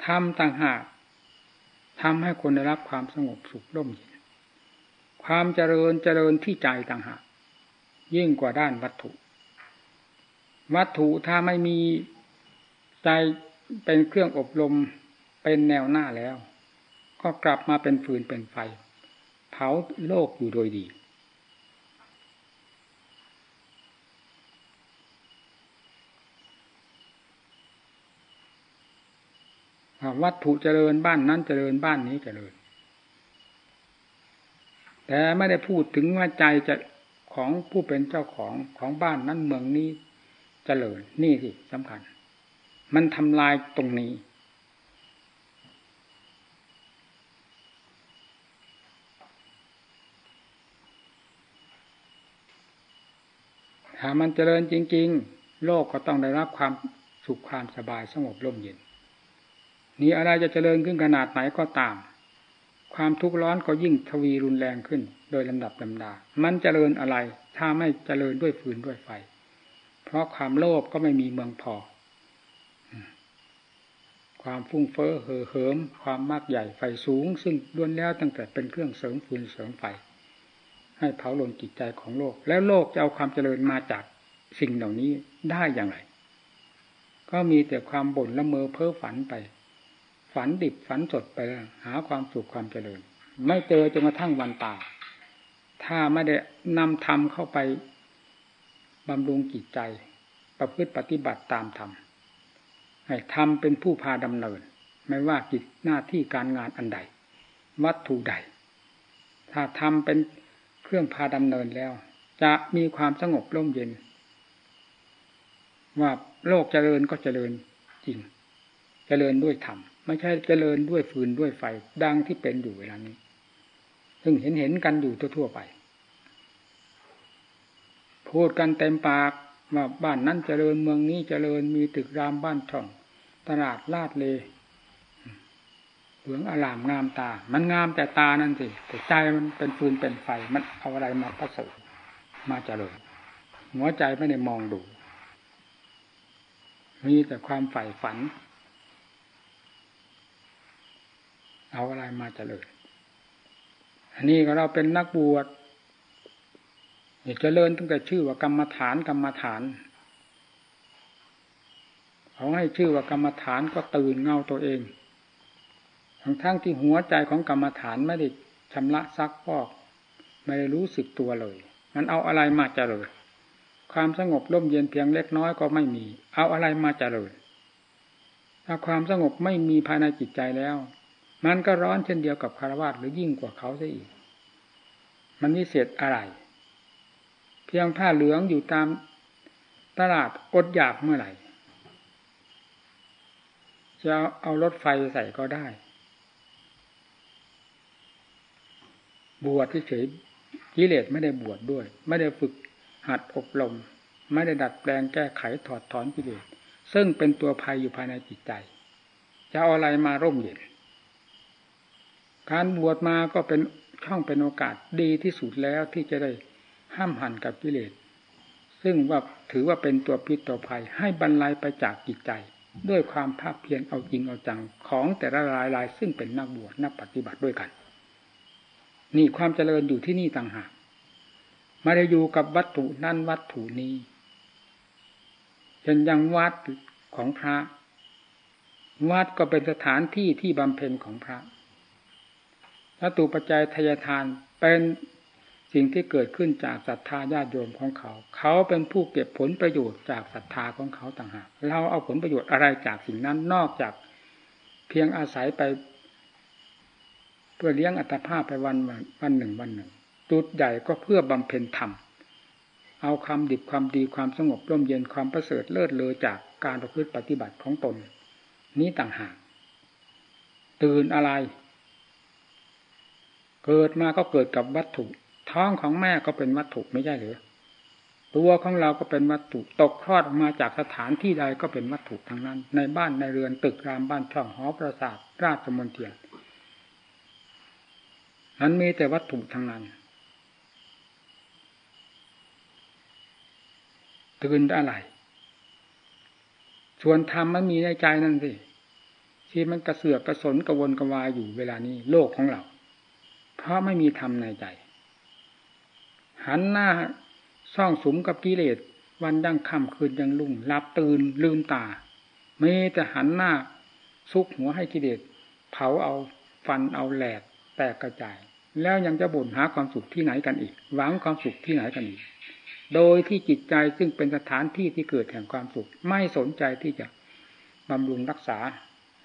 ทำต่างหากทำให้คนได้รับความสงบสุขร่มเย็นความเจริญเจริญที่ใจต่างหากยิ่งกว่าด้านวัตถุ วัตถุถ้าไม่มีใจเป็นเครื่องอบรมเป็นแนวหน้าแล้ว ก็กลับมาเป็นฟืนเป็นไฟ เผาโลกอยู่โดยดี วัตถุเจริญบ้านนั้นเจริญบ้านนี้เจริญ แต่ไม่ได้พูดถึงว่าใจจะของผู้เป็นเจ้าของของบ้านนั้นเมืองนี้ เจริญนี่สิสำคัญ มันทำลายตรงนี้ ถ้ามันเจริญจริง ๆ โลกก็ต้องได้รับความสุขความสบายสงบร่มเย็น นี่อะไรจะเจริญขึ้นขนาดไหนก็ตาม ความทุกข์ร้อนก็ยิ่งทวีรุนแรงขึ้น โดยลำดับลำดา มันเจริญอะไร ถ้าไม่เจริญด้วยฟืนด้วยไฟ เพราะความโลภก็ไม่มีเมืองพอ ความฟุ้งเฟ้อเห่อเหิม ความมากใหญ่ไฟสูง ซึ่งล้วนแล้วตั้งแต่เป็นเครื่องเสริมฟืนเสริมไฟ ให้เผาลนจิตใจของโลก แล้วโลกจะเอาความเจริญมาจากสิ่งเหล่านี้ได้อย่างไร ก็มีแต่ความบ่นละเมอเพ้อฝันไป ฝันดิบฝันสดไปหาความสุขความเจริญ ไม่เจอจนกระทั่งวันตายถ้าไม่ได้นำธรรมเข้าไป บำรุงจิตใจ ประพฤติปฏิบัติตามธรรมให้ธรรมเป็นผู้พาดำเนิน ไม่ว่ากิจหน้าที่การงานอันใด วัตถุใด ถ้าธรรมเป็นเครื่องพาดำเนินแล้ว จะมีความสงบร่มเย็น ว่าโลกเจริญก็เจริญจริงเจริญด้วยธรรมไม่ใช่เจริญด้วยฟืนด้วยไฟดังที่เป็นอยู่เวลานี้ ซึ่งเห็นเห็นกันอยู่ทั่วๆไป พูดกันเต็มปากว่าบ้านนั้นเจริญเมืองนี้เจริญมีตึกรามบ้านช่อง ตลาดลาดเลเหลืองอลามงามตา มันงามแต่ตานั่นสิแต่ใจมันเป็นฟืนเป็นไฟ มันเอาอะไรมาผสมมาเจริญหัวใจไม่ได้มองดู มีแต่ความใฝ่ฝัน เอาอะไรมาเจริญอันนี้ก็เราเป็นนักบวช เจริญตั้งแต่ชื่อว่ากรรมฐานกรรมฐานเขาให้ชื่อว่ากรรมฐานก็ตื่นเงาตัวเองทั้งทั้งที่หัวใจของกรรมฐานไม่ได้ชำระซักฟอก ไม่ได้รู้สึกตัวเลย มันเอาอะไรมาเจริญความสงบร่มเย็นเพียงเล็กน้อยก็ไม่มี เอาอะไรมาเจริญถ้าความสงบไม่มีภายในจิตใจแล้ว มันก็ร้อนเช่นเดียวกับคารวะหรือยิ่งกว่าเขาซะอีก มันวิเศษอะไร พียงผ้าเหลืองอยู่ตามตลาดอดอยากเมื่อไหร่จะเอารถไฟใส่ก็ได้ บวชเฉยกิเลสไม่ได้บวชดด้วย ไม่ได้ฝึกหัดอบรม ไม่ได้ดัดแปลงแก้ไขถอดถอนกิเลสซึ่งเป็นตัวภัยอยู่ภายในจิตใจ จะเอาอะไรมาร่มเย็น การบวชมาก็เป็นช่องเป็นโอกาสดีที่สุดแล้วที่จะได้ ห้ามหันกับกิเลส ซึ่งว่าถือว่าเป็นตัวพิษตัวภัย ให้บรรลัยไปจากจิตใจ ด้วยความภาคเพียรเอาจริงเอาจังของแต่ละรายรายซึ่งเป็นนักบวชนักปฏิบัติด้วยกัน นี่ความเจริญอยู่ที่นี่ต่างหากไม่ได้อยู่กับวัตถุนั่นวัตถุนี้เช่นยังวัดของพระ วัดก็เป็นสถานที่ที่บำเพ็ญของพระวัตถุปัจจัยทายทานเป็น สิ่งที่เกิดขึ้นจากศรัทธาญาติโยมของเขา เขาเป็นผู้เก็บผลประโยชน์จากศรัทธาของเขาต่างหากเราเอาผลประโยชน์อะไรจากสิ่งนั้นนอกจากเพียงอาศัยไปเพื่อเลี้ยงอัตภาพไปวันวันหนึ่งวันหนึ่งจุดใหญ่ก็เพื่อบำเพ็ญธรรมเอาความดิบความดีความสงบร่มเย็นความประเสริฐเลิศเลอจากการประพฤติปฏิบัติของตน นี้ต่างหากตื่นอะไร เกิดมาก็เกิดกับวัตถุ ท้องของแม่ก็เป็นวัตถุไม่ใช่หรือตัวของเราก็เป็นวัตถุตกคลอดออกมาจากสถานที่ใดก็เป็นวัตถุทั้งนั้น ในบ้านในเรือนตึกรามบ้านช่องหอประสาทราชมนเทียนนั้นมีแต่วัตถุทั้งนั้นตื่นอะไร ส่วนธรรมมันมีในใจนั่นสิที่มันกระเสือกกระสนกระวนกระวายอยู่เวลานี้โลกของเรา เพราะไม่มีธรรมในใจ หันหน้าซ่องสุมกับกิเลสวันยังค่ำคืนยังลุ่งหลับตื่นลืมตาไม่แต่หันหน้าซุกหัวให้กิเลสเผาเอาฟันเอาแหลกแตกกระจาย แล้วยังจะบ่นหาความสุขที่ไหนกันอีก หวังความสุขที่ไหนกันอีก โดยที่จิตใจซึ่งเป็นสถานที่ที่เกิดแห่งความสุข ไม่สนใจที่จะบำรุงรักษา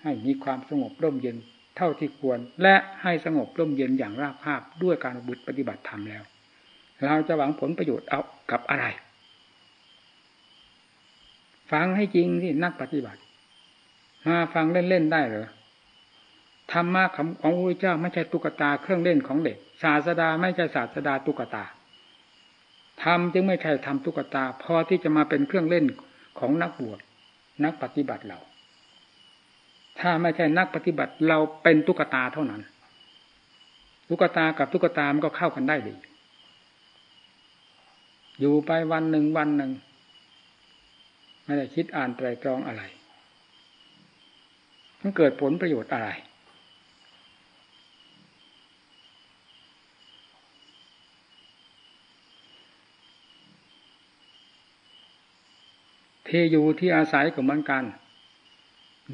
ให้มีความสงบร่มเย็นเท่าที่ควร และให้สงบร่มเย็นอย่างราบคาบด้วยการบุตรปฏิบัติธรรมแล้ว เราจะหวังผลประโยชน์เอากับอะไร ฟังให้จริงที่นักปฏิบัติ มาฟังเล่นๆได้เหรอธรรมะของพระพุทธเจ้าไม่ใช่ตุ๊กตาเครื่องเล่นของเด็ก ศาสดาไม่ใช่ศาสดาตุ๊กตาธรรมจึงไม่ใช่ทำตุ๊กตา พอที่จะมาเป็นเครื่องเล่นของนักบวชนักปฏิบัติเรา ถ้าไม่ใช่นักปฏิบัติเราเป็นตุ๊กตาเท่านั้น ตุ๊กตากับตุ๊กตามันก็เข้ากันได้ดี อยู่ไปวันหนึ่งวันหนึ่ง ไม่ได้คิดอ่านไตรตรองอะไร มันเกิดผลประโยชน์อะไร ที่อยู่ที่อาศัยก็เหมือนกัน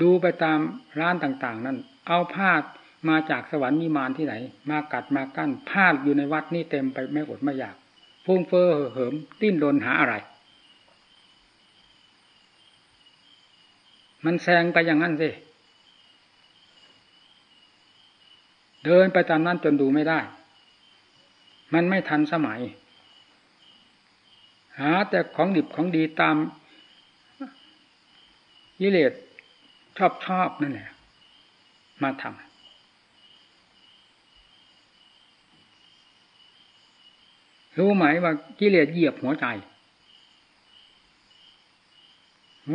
ดูไปตามร้านต่าง ๆ นั่น เอาผ้ามาจากสวรรค์นิมานที่ไหน มากัดมากั้นผ้าอยู่ในวัดนี่เต็มไปไม่อดไม่อยาก ฟุ้งเฟ้อเหิมติ้นโดนหาอะไร มันแซงไปอย่างนั้นสิ เดินไปตามนั้นจนดูไม่ได้ มันไม่ทันสมัย หาแต่ของดิบของดีตามกิเลสชอบชอบนั่นแหละมาทำ รู้ไหมว่ากิเลสเหยียบหัวใจ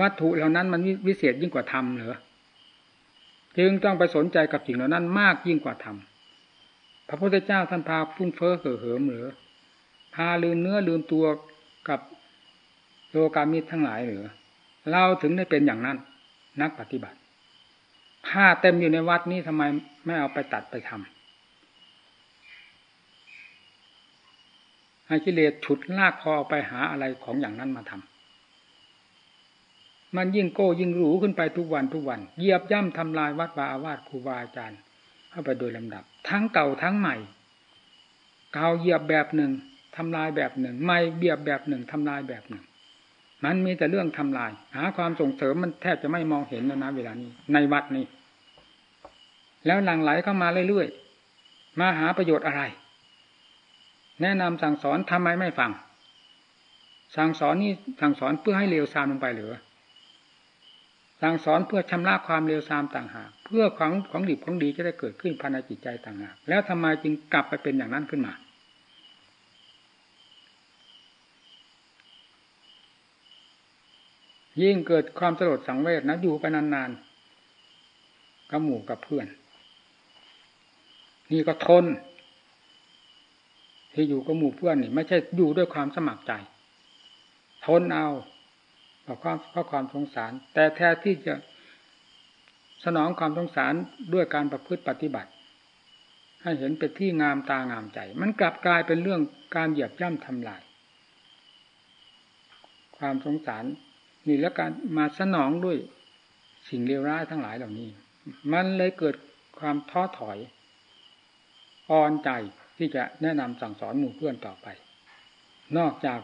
วัตถุเหล่านั้นมันวิเศษยิ่งกว่าธรรมเหรอจึงต้องไปสนใจกับสิ่งเหล่านั้นมากยิ่งกว่าธรรมพระพุทธเจ้าท่านพาพุ่งเฟ้อเห่อเหิมหรือพาลืมเนื้อลืมตัวกับโลกามิตรทั้งหลายหรือเราถึงได้เป็นอย่างนั้น นักปฏิบัติผ้าเต็มอยู่ในวัดนี้ทำไมไม่เอาไปตัดไปทำ ให้กิเลสฉุดลากคอไปหาอะไรของอย่างนั้นมาทำมันยิ่งโก้ยิ่งหรูขึ้นไปทุกวันทุกวันเยียบย่ำทำลายวัดวาอาวาสครูบาอาจารย์เข้าไปโดยลำดับ ทั้งเก่าทั้งใหม่ เก่าเหยียบแบบหนึ่งทำลายแบบหนึ่ง ใหม่เบียบแบบหนึ่งทำลายแบบหนึ่ง มันมีแต่เรื่องทำลาย หาความส่งเสริมมันแทบจะไม่มองเห็นแล้วนะเวลานี้ ในวัดนี้แล้วหลั่งไหลเข้ามาเรื่อยๆ มาหาประโยชน์อะไร แนะนำสั่งสอนทำไมไม่ฟัง สั่งสอนนี่สั่งสอนเพื่อให้เลวทรามลงไปหรือสั่งสอนเพื่อชำระความเลวทรามต่างหาก เพื่อของของดีของดีจะได้เกิดขึ้นภายในจิตใจต่างหาก แล้วทำไมจึงกลับไปเป็นอย่างนั้นขึ้นมา ยิ่งเกิดความสลดสังเวชนะอยู่ไปนานๆกับหมู่กับเพื่อน นี่ก็ทน ที่อยู่กับหมู่เพื่อนนี่ ไม่ใช่อยู่ด้วยความสมัครใจ ทนเอาเพราะความเพราะความสงสาร แต่แท้ที่จะสนองความสงสารด้วยการประพฤติปฏิบัติ ให้เห็นเป็นที่งามตางามใจ มันกลับกลายเป็นเรื่องการเหยียบย่ำทำลาย ความสงสารนี่แล้วการมาสนองด้วยสิ่งเลวร้ายทั้งหลายเหล่านี้ มันเลยเกิดความท้อถอยอ่อนใจ ที่จะแนะนำสั่งสอนหมู่เพื่อนต่อไป นอกจาก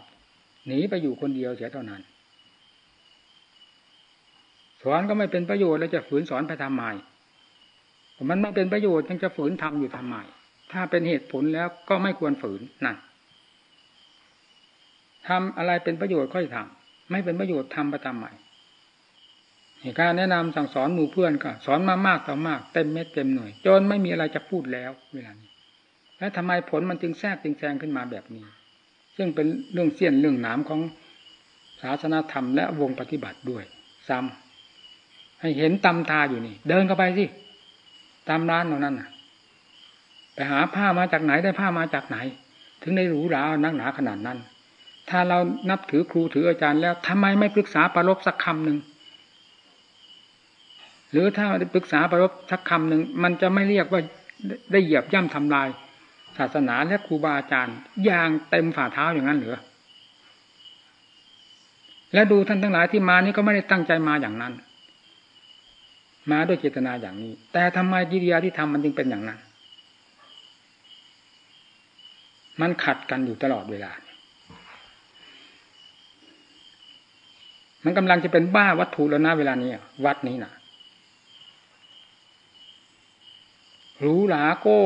หนีไปอยู่คนเดียวเสียเท่านั้น สอนก็ไม่เป็นประโยชน์แล้วจะฝืนสอนไปทำไมมันไม่เป็นประโยชน์ยังจะฝืนทำอยู่ทำไมถ้าเป็นเหตุผลแล้วก็ไม่ควรฝืนนั่นทำอะไรเป็นประโยชน์ค่อยทำไม่เป็นประโยชน์ทำไปทำใหม่การแนะนำสั่งสอนหมู่เพื่อนก็ สอนมามากต่อมากเต็มเม็ดเต็มหน่วยจนไม่มีอะไรจะพูดแล้วเวลานี้ แล้วทำไมผลมันจึงแทรกจึงแซงขึ้นมาแบบนี้ ซึ่งเป็นเรื่องเสี้ยนเรื่องหนามของศาสนาธรรมและวงปฏิบัติด้วย ซ้ำให้เห็นตำตาอยู่นี่ เดินเข้าไปสิตามร้านตรงนั้นไปหาผ้ามาจากไหนได้ผ้ามาจากไหน ถึงได้หรูหรานักหนาขนาดนั้น ถ้าเรานับถือครูถืออาจารย์แล้วทำไมไม่ปรึกษาปรลบสักคำหนึ่งหรือถ้าปรึกษาปรลบสักคำหนึ่งมันจะไม่เรียกว่าได้เหยียบย่ำทำลาย ศาสนาและครูบาอาจารย์อย่างเต็มฝ่าเท้าอย่างนั้นเหรือและดูท่านทั้งหลายที่มานี่ก็ไม่ได้ตั้งใจมาอย่างนั้น มาด้วยเจตนาอย่างนี้ แต่ทำไมกิริยาที่ทำมันจึงเป็นอย่างนั้น มันขัดกันอยู่ตลอดเวลา มันกำลังจะเป็นบ้าวัตถุแล้วนะเวลานี้วัดนี้นะรู้หลาโก้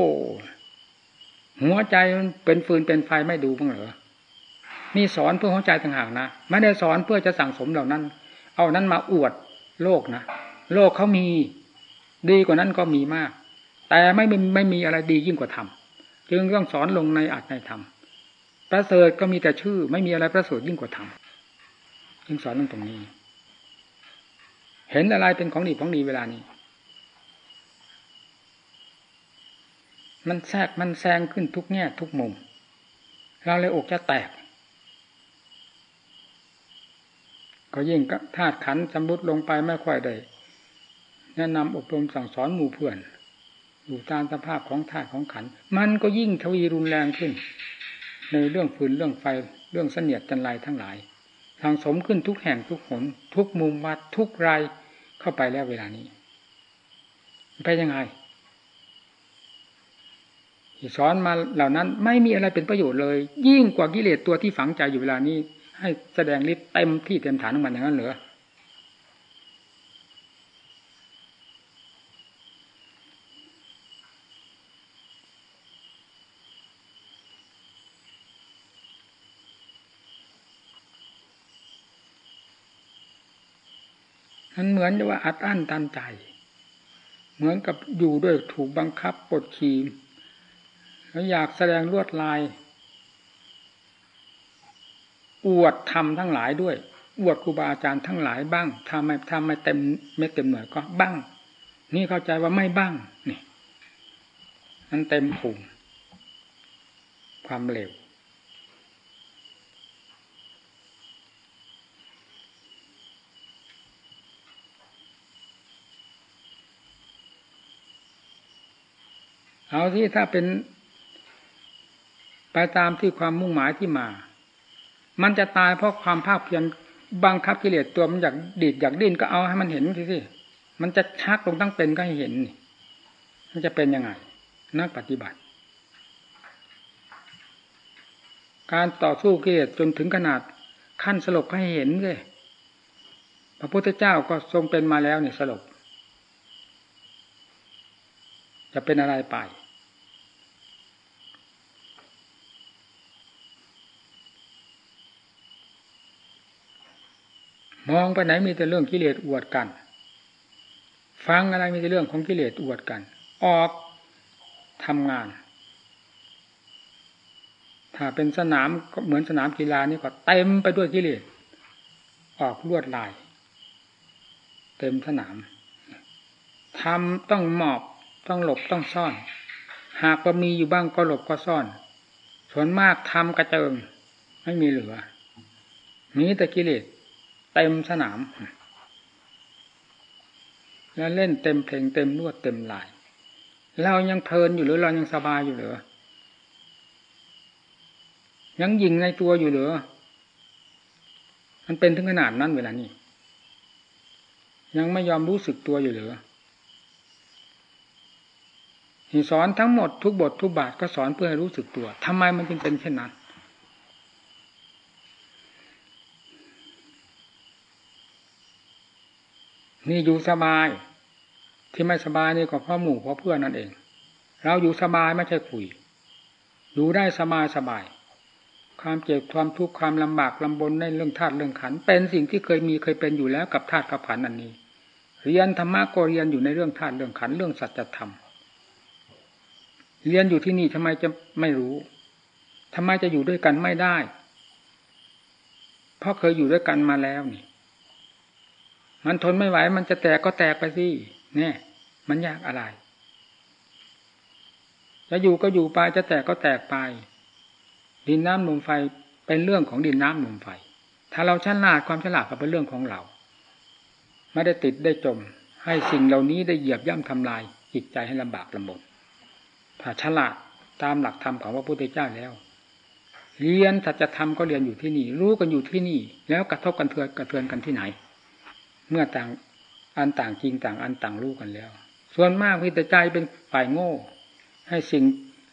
หัวใจมันเป็นฟืนเป็นไฟไม่ดูบ้างเหรอนี่สอนเพื่อหัวใจต่างหากนะไม่ได้สอนเพื่อจะสั่งสมเหล่านั้น เอานั้นมาอวดโลกนะโลกเขามี ดีกว่านั้นก็มีมาก แต่ไม่ไม่มีอะไรดียิ่งกว่าธรรมจึงต้องสอนลงในอัตในธรรมประเสริฐก็มีแต่ชื่อ ไม่มีอะไรประเสริฐยิ่งกว่าธรรมจึงสอนตรงนี้ เห็นอะไรเป็นของดีของดีเวลานี้ มันแทรกมันแซงขึ้นทุกแง่ทุกมุม เราเลยอกจะแตก ก็ยิ่งธาตุขันสำรุดลงไปไม่ค่อยได้แนะนำอบรมสั่งสอนหมู่เพื่อน อยู่ตามสภาพของธาตุของขัน มันก็ยิ่งทวีรุนแรงขึ้น ในเรื่องฟืนเรื่องไฟเรื่องเสนียดจันไรทั้งหลายทางสมขึ้นทุกแห่งทุกหน ทุกมุมวัดทุกไรเข้าไปแล้วเวลานี้ ไปยังไง สอนมาเหล่านั้นไม่มีอะไรเป็นประโยชน์เลย ยิ่งกว่ากิเลสตัวที่ฝังใจอยู่เวลานี้ ให้แสดงฤทธิ์เต็มที่เต็มฐานของมันอย่างนั้นเหรอมันเหมือนว่าอัดอั้นตันใจ เหมือนกับอยู่ด้วยถูกบังคับปดขี่ อยากแสดงลวดลาย อวดทำทั้งหลายด้วย อวดครูบาอาจารย์ทั้งหลายบ้างทำไม่ทำไม่เต็มไม่เต็มหน่วยก็บ้าง นี่เข้าใจว่าไม่บ้างนี่มันเต็มภูมิความเร็วเอาที่ถ้าเป็น ไปตามที่ความมุ่งหมายที่มา มันจะตายเพราะความภาคเพียรบังคับกิเลสตัวมันอยากดีดอยากดิ้นก็เอาให้มันเห็นสิสิมันจะชักลงตั้งเป็นก็ให้เห็นนี่มันจะเป็นยังไง นักปฏิบัติ การต่อสู้กิเลสจนถึงขนาดขั้นสลบให้เห็นเลยพระพุทธเจ้าก็ทรงเป็นมาแล้วเนี่ยสลบจะเป็นอะไรไป มองไปไหนมีแต่เรื่องกิเลสอวดกัน ฟังอะไรมีแต่เรื่องของกิเลสอวดกัน ออกทำงาน ถ้าเป็นสนามก็เหมือนสนามกีฬานี่ก็เต็มไปด้วยกิเลสออกลวดลาย เต็มสนามทำต้องหมอบต้องหลบต้องซ่อน หากว่ามีอยู่บ้างก็หลบก็ซ่อน ส่วนมากทำกระเจิง ไม่มีเหลือมีแต่กิเลส เต็มสนาม แล้วเล่นเต็มเพลงเต็มนวดเต็มลาย เรายังเพลินอยู่หรือเรายังสบายอยู่หรือยังยิงในตัวอยู่หรือมันเป็นถึงขนาดนั้นเวลานี้ ยังไม่ยอมรู้สึกตัวอยู่หรือสอนทั้งหมดทุกบททุกบาทก็สอนเพื่อให้รู้สึกตัวทำไมมันจึงเป็นเช่นนั้น นี่อยู่สบาย ที่ไม่สบายนี่ก็เพราะหมู่เพราะเพื่อนนั่นเอง เราอยู่สบายไม่ใช่คุย อยู่ได้สบายสบาย ความเจ็บความทุกข์ความลำบากลำบนในเรื่องธาตุเรื่องขัน เป็นสิ่งที่เคยมีเคยเป็นอยู่แล้วกับธาตุกับขันอันนี้ เรียนธรรมะก็เรียนอยู่ในเรื่องธาตุเรื่องขันเรื่องสัจธรรม เรียนอยู่ที่นี่ทำไมจะไม่รู้ทำไมจะอยู่ด้วยกันไม่ได้ เพราะเคยอยู่ด้วยกันมาแล้วนี่ มันทนไม่ไหว มันจะแตกก็แตกไปสิเนี่ยมันยากอะไร จะอยู่ก็อยู่ไปจะแตกก็แตกไป ดินน้ำลมไฟเป็นเรื่องของดินน้ำลมไฟ ถ้าเราฉลาดความฉลาดก็เป็นเรื่องของเรา ไม่ได้ติดได้จม ให้สิ่งเหล่านี้ได้เหยียบย่ำทำลายจิตใจให้ลำบากลำบนถ้าฉลาดตามหลักธรรมของพระพุทธเจ้าแล้ว เรียนสัจธรรมก็เรียนอยู่ที่นี่ รู้กันอยู่ที่นี่ แล้วกระทบกันเทือนกระเทือนกันที่ไหน เมื่อต่างอันต่างจริงต่างอันต่างรู้กันแล้ว ส่วนมากพิจใจเป็นฝ่ายโง่ ให้สิ่ง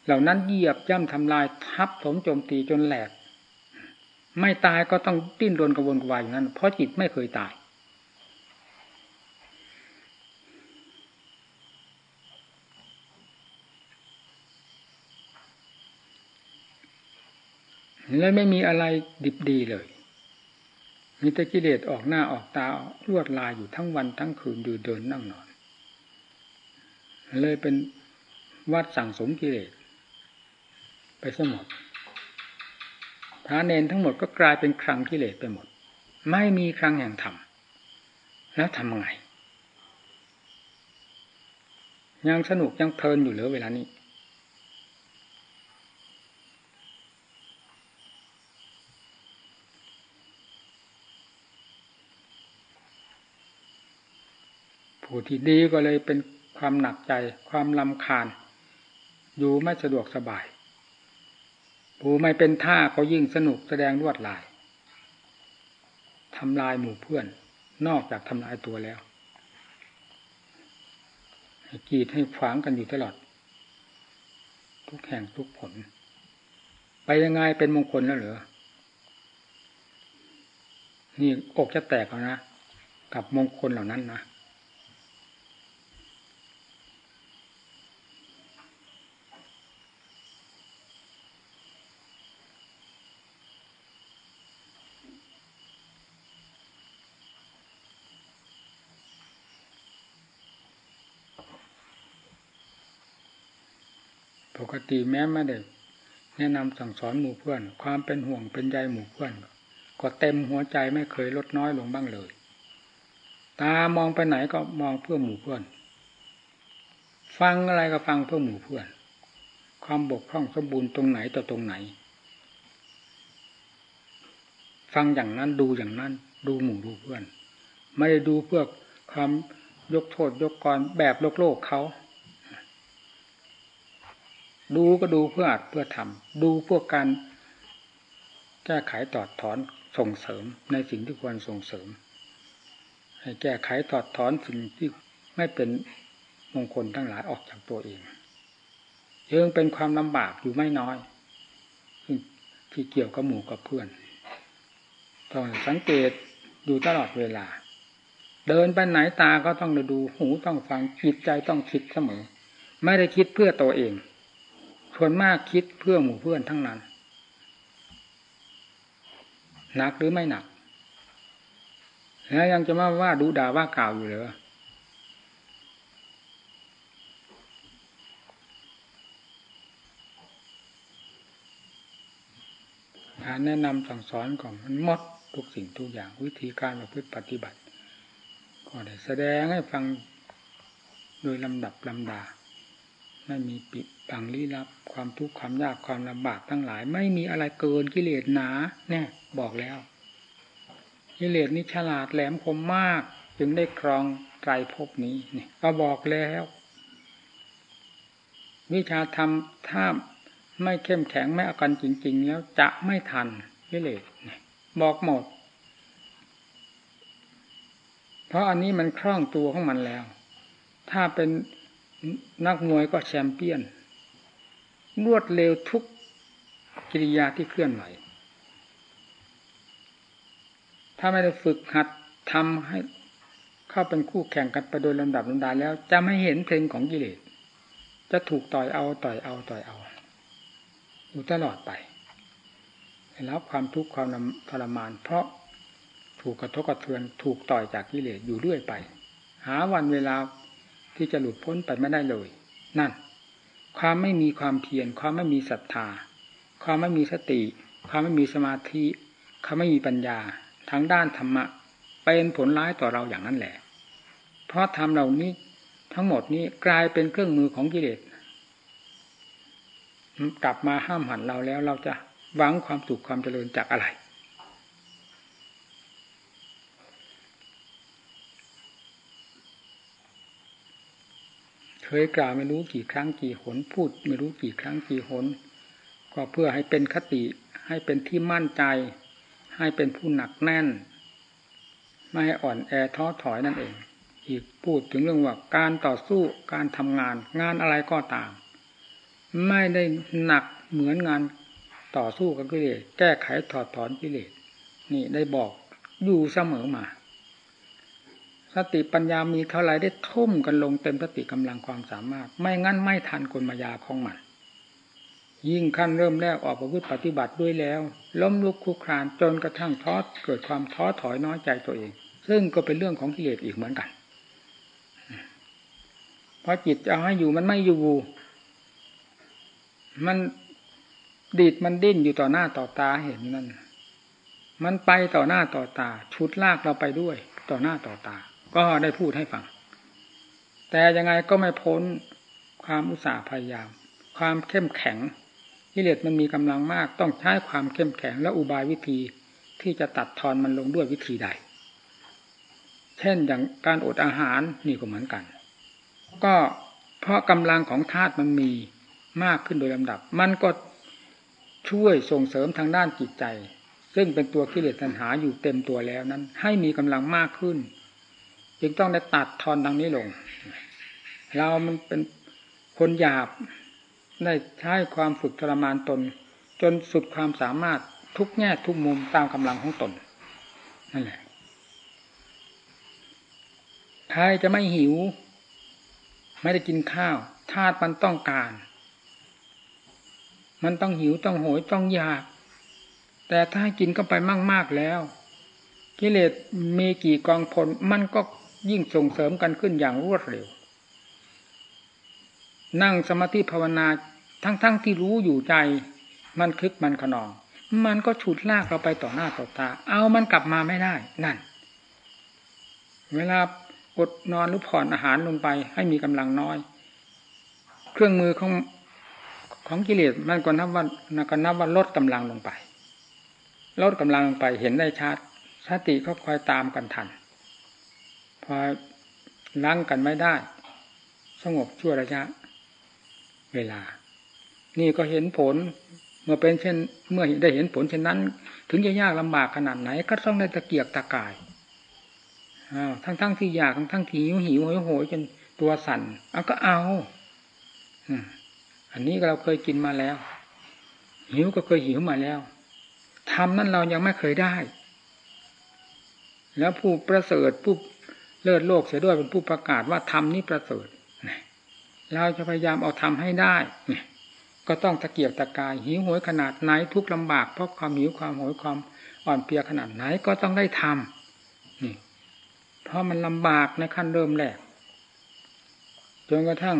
เหล่านั้นเหยียบย่ำทำลายทับถมโจมตีจนแหลก ไม่ตายก็ต้องติ้นรนกระวนกระวายอย่างนั้น เพราะจิตไม่เคยตาย และไม่มีอะไรดิบดีเลย มีแต่กิเลสออกหน้าออกตาลวดลายอยู่ทั้งวันทั้งคืนดูเดินนั่งนอน เลยเป็นวัดสั่งสมกิเลสไปสมดพระเนนทั้งหมดก็กลายเป็นครังกิเลสไปหมด ไม่มีครังแห่งธรรมแล้วทำไงยังสนุกยังเพลินอยู่เหลือเวลานี้ ที่ดีก็เลยเป็นความหนักใจ ความลำคาญ อยู่ไม่สะดวกสบายผู้ไม่เป็นท่าก็ยิ่งสนุกแสดงรวดลายทำลายหมู่เพื่อน นอกจากทำลายตัวแล้วกีดให้ขวางกันอยู่ตลอด ทุกแห่งทุกผล ไปยังไงเป็นมงคลแล้วเหรอ นี่อกจะแตกแล้วนะ กับมงคลเหล่านั้นนะ ปกติแม้ไม่ได้แนะนำสั่งสอนหมู่เพื่อน ความเป็นห่วงเป็นใยหมู่เพื่อน ก็เต็มหัวใจไม่เคยลดน้อยลงบ้างเลย ตามองไปไหนก็มองเพื่อหมู่เพื่อน ฟังอะไรก็ฟังเพื่อหมู่เพื่อน ความบกพร่องสมบูรณ์ตรงไหนต่อตรงไหน ฟังอย่างนั้นดูอย่างนั้น ดูหมู่ดูเพื่อน ไม่ได้ดูเพื่อความยกโทษยกกรแบบโลกโลกเขา ดูก็ดูเพื่ออัดเพื่อทำดูเพื่อการแก้ไขตอดถอนส่งเสริมในสิ่งที่ควรส่งเสริม ให้แก้ไขตอดถอนสิ่งที่ไม่เป็นมงคลทั้งหลายออกจากตัวเองยังเป็นความลำบากอยู่ไม่น้อยที่เกี่ยวกับหมู่กับเพื่อนต้องสังเกตดูตลอดเวลา เดินไปไหนตาก็ต้องดูหูต้องฟังจิตใจต้องคิดเสมอ ไม่ได้คิดเพื่อตัวเอง ส่วนมากคิดเพื่อหมู่เพื่อนทั้งนั้น หนักหรือไม่หนัก แล้วยังจะมาว่าดูด่าว่ากล่าวอยู่เหรอการแนะนำสั่งสอนของมันมดทุกสิ่งทุกอย่างวิธีการประพฤติปฏิบัติ ก็ได้แสดงให้ฟังโดยลำดับลำดา ไม่มีปิบางลี้ลับ ความทุกข์ความยากความลำบากทั้งหลาย ไม่มีอะไรเกินกิเลสหนาแน่บอกแล้ว กิเลสนี้ฉลาดแหลมคมมาก จึงได้ครองไตรภพนี้นี่ก็บอกแล้ว วิชาธรรมถ้าไม่เข้มแข็งไม่อากันจริง ๆ แล้วจะไม่ทันกิเลสบอกหมด เพราะอันนี้มันคล่องตัวของมันแล้ว ถ้าเป็น นักมวยก็แชมเปี้ยน รวดเร็วทุกกิริยาที่เคลื่อนไหว ถ้าไม่ได้ฝึกหัดทำให้เข้าเป็นคู่แข่งกันไปโดยลำดับลำดาแล้ว จะไม่เห็นเพลงของกิเลส จะถูกต่อยเอาต่อยเอาต่อยเอา อยู่ตลอดไปแล้วความทุกข์ความทรมาน เพราะถูกกระทบกระเทือนถูกต่อยจากกิเลสอยู่เรื่อยไป หาวันเวลา ที่จะหลุดพ้นไปไม่ได้เลย นั่น ความไม่มีความเพียรความไม่มีศรัทธา ความไม่มีสติ ความไม่มีสมาธิความไม่มีปัญญาทั้งด้านธรรมะเป็นผลร้ายต่อเราอย่างนั้นแหละ เพราะทำเหล่านี้ทั้งหมดนี้กลายเป็นเครื่องมือของกิเลสกลับมาห้ามหันเราแล้วเราจะหวังความสุขความเจริญจากอะไร เคยกล่าวไม่รู้กี่ครั้งกี่หนพูดไม่รู้กี่ครั้งกี่หนก็เพื่อให้เป็นคติให้เป็นที่มั่นใจ ให้เป็นผู้หนักแน่น ไม่อ่อนแอท้อถอยนั่นเอง อีกพูดถึงเรื่องว่าการต่อสู้การทำงาน งานอะไรก็ตาม ไม่ได้หนักเหมือนงานต่อสู้กับกิเลสแก้ไขถอดถอนกิเลสนี่ได้บอกอยู่เสมอมา สติปัญญามีเท่าไรได้ทุ่มกันลงเต็มสติกำลังความสามารถ ไม่งั้นไม่ทันกลมายาของมัน ยิ่งขั้นเริ่มแรกออกประพฤติปฏิบัติด้วยแล้ว ล้มลุกคุกครานจนกระทั่งท้อเกิดความท้อถอยน้อยใจตัวเอง ซึ่งก็เป็นเรื่องของกิเลสอีกเหมือนกันเพราะจิตจะเอาให้อยู่มันไม่อยู่ มันดีดมันดิ้นอยู่ต่อหน้าต่อตาเห็นนั่น มันไปต่อหน้าต่อตา ชุดลากเราไปด้วย ต่อหน้าต่อตา ก็ได้พูดให้ฟัง แต่ยังไงก็ไม่พ้นความอุตสาห์พยายาม ความเข้มแข็งกิเลสมันมีกำลังมากต้องใช้ความเข้มแข็งและอุบายวิธีที่จะตัดทอนมันลงด้วยวิธีใด เช่นอย่างการอดอาหารนี่ก็เหมือนกัน ก็เพราะกำลังของธาตุมันมีมากขึ้นโดยลำดับ มันก็ช่วยส่งเสริมทางด้านจิตใจ ซึ่งเป็นตัวกิเลสตัณหาอยู่เต็มตัวแล้วนั้น ให้มีกำลังมากขึ้น จึงต้องได้ตัดทอนดังนี้ลง เรามันเป็นคนหยาบได้ใช้ความฝึกทรมานตน จนสุดความสามารถทุกแง่ทุกมุมตามกำลังของตนนั่นแหละใครจะไม่หิว ไม่ได้กินข้าวธาตุมันต้องการ มันต้องหิวต้องโหยต้องอยาก แต่ถ้ากินก็ไปมาก ๆ แล้ว กิเลสมีกี่กองพลมันก็ ยิ่งส่งเสริมกันขึ้นอย่างรวดเร็ว นั่งสมาธิภาวนาทั้งๆทที่รู้อยู่ใจ มันคึกมันขนอง มันก็ฉุดลากเราไปต่อหน้าต่อตา เอามันกลับมาไม่ได้ นั่น เวลาอดนอนหรือผ่อนอาหารลงไป ให้มีกำลังน้อย เครื่องมือของของกิเลสมันก็นับว่าก็นับว่าลดกำลังลงไปลดกำลังลงไปเห็นได้ชัดสติก็คอยตามกันทัน พอล้างกันไม่ได้ สงบชั่วระยะ เวลา นี่ก็เห็นผล เมื่อเป็นเช่น เมื่อได้เห็นผลเช่นนั้น ถึงจะยากลำบากขนาดไหน ก็ต้องได้ตะเกียกตะกายทั้งทั้งที่อยากทั้งทั้งที่หิวหิวโหยโหยจนตัวสั่นเอาก็เอาอันนี้เราเคยกินมาแล้ว หิวก็เคยหิวมาแล้วทำนั้นเรายังไม่เคยได้ แล้วผู้ประเสริฐผู้ เลิศโลกเสียด้วยเป็นผู้ประกาศว่าธรรมนี้ประเสริฐเราจะพยายามเอาทำให้ได้ก็ต้องตะเกียบตะกายหิวโหยขนาดไหนทุกลำบากเพราะความหิวความโหยความอ่อนเปียขนาดไหนก็ต้องได้ทำนี่ เพราะมันลำบากในขั้นเริ่มแรกจนกระทั่ง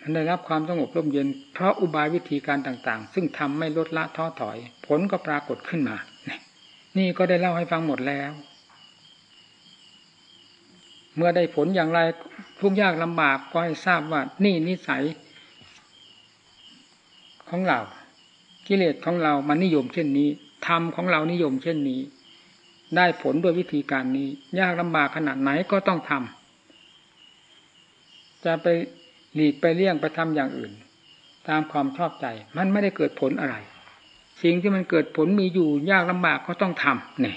มันได้รับความสงบร่มเย็น เพราะอุบายวิธีการต่าง ๆ ซึ่งทำไม่ลดละท้อถอย ผลก็ปรากฏขึ้นมา นี่ก็ได้เล่าให้ฟังหมดแล้ว เมื่อได้ผลอย่างไรทุกยากลำบากก็ให้ทราบว่านี่นิสัย ของเรา กิเลสของเรามันนิยมเช่นนี้ธรรมของเรานิยมเช่นนี้ ได้ผลด้วยวิธีการนี้ ยากลำบากขนาดไหนก็ต้องทำจะไปหลีกไปเลี่ยงไปทำอย่างอื่น ตามความชอบใจ มันไม่ได้เกิดผลอะไร สิ่งที่มันเกิดผลมีอยู่ยากลำบากก็ต้องทำเนี่ย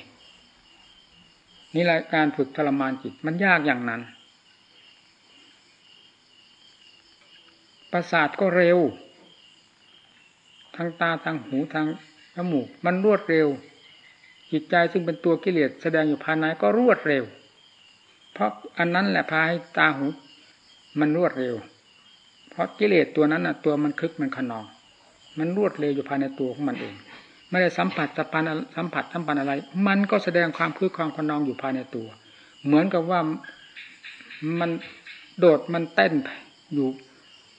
นี่แหละการฝึกทรมานจิตมันยากอย่างนั้น ประสาทก็เร็ว ทางตาทางหูทางจมูกมันรวดเร็ว จิตใจซึ่งเป็นตัวกิเลสแสดงอยู่ภายในก็รวดเร็ว เพราะอันนั้นแหละพาให้ตาหู มันรวดเร็ว เพราะกิเลสตัวนั้นอะ ตัวมันคึกมันขนอง มันรวดเร็วอยู่ภายในตัวของมันเอง ไม่ได้สัมผัสสัมพันสัมผัสสัมพันอะไร มันก็แสดงความคือความคนองอยู่ภายในตัว เหมือนกับว่ามันโดดมันเต้นอยู่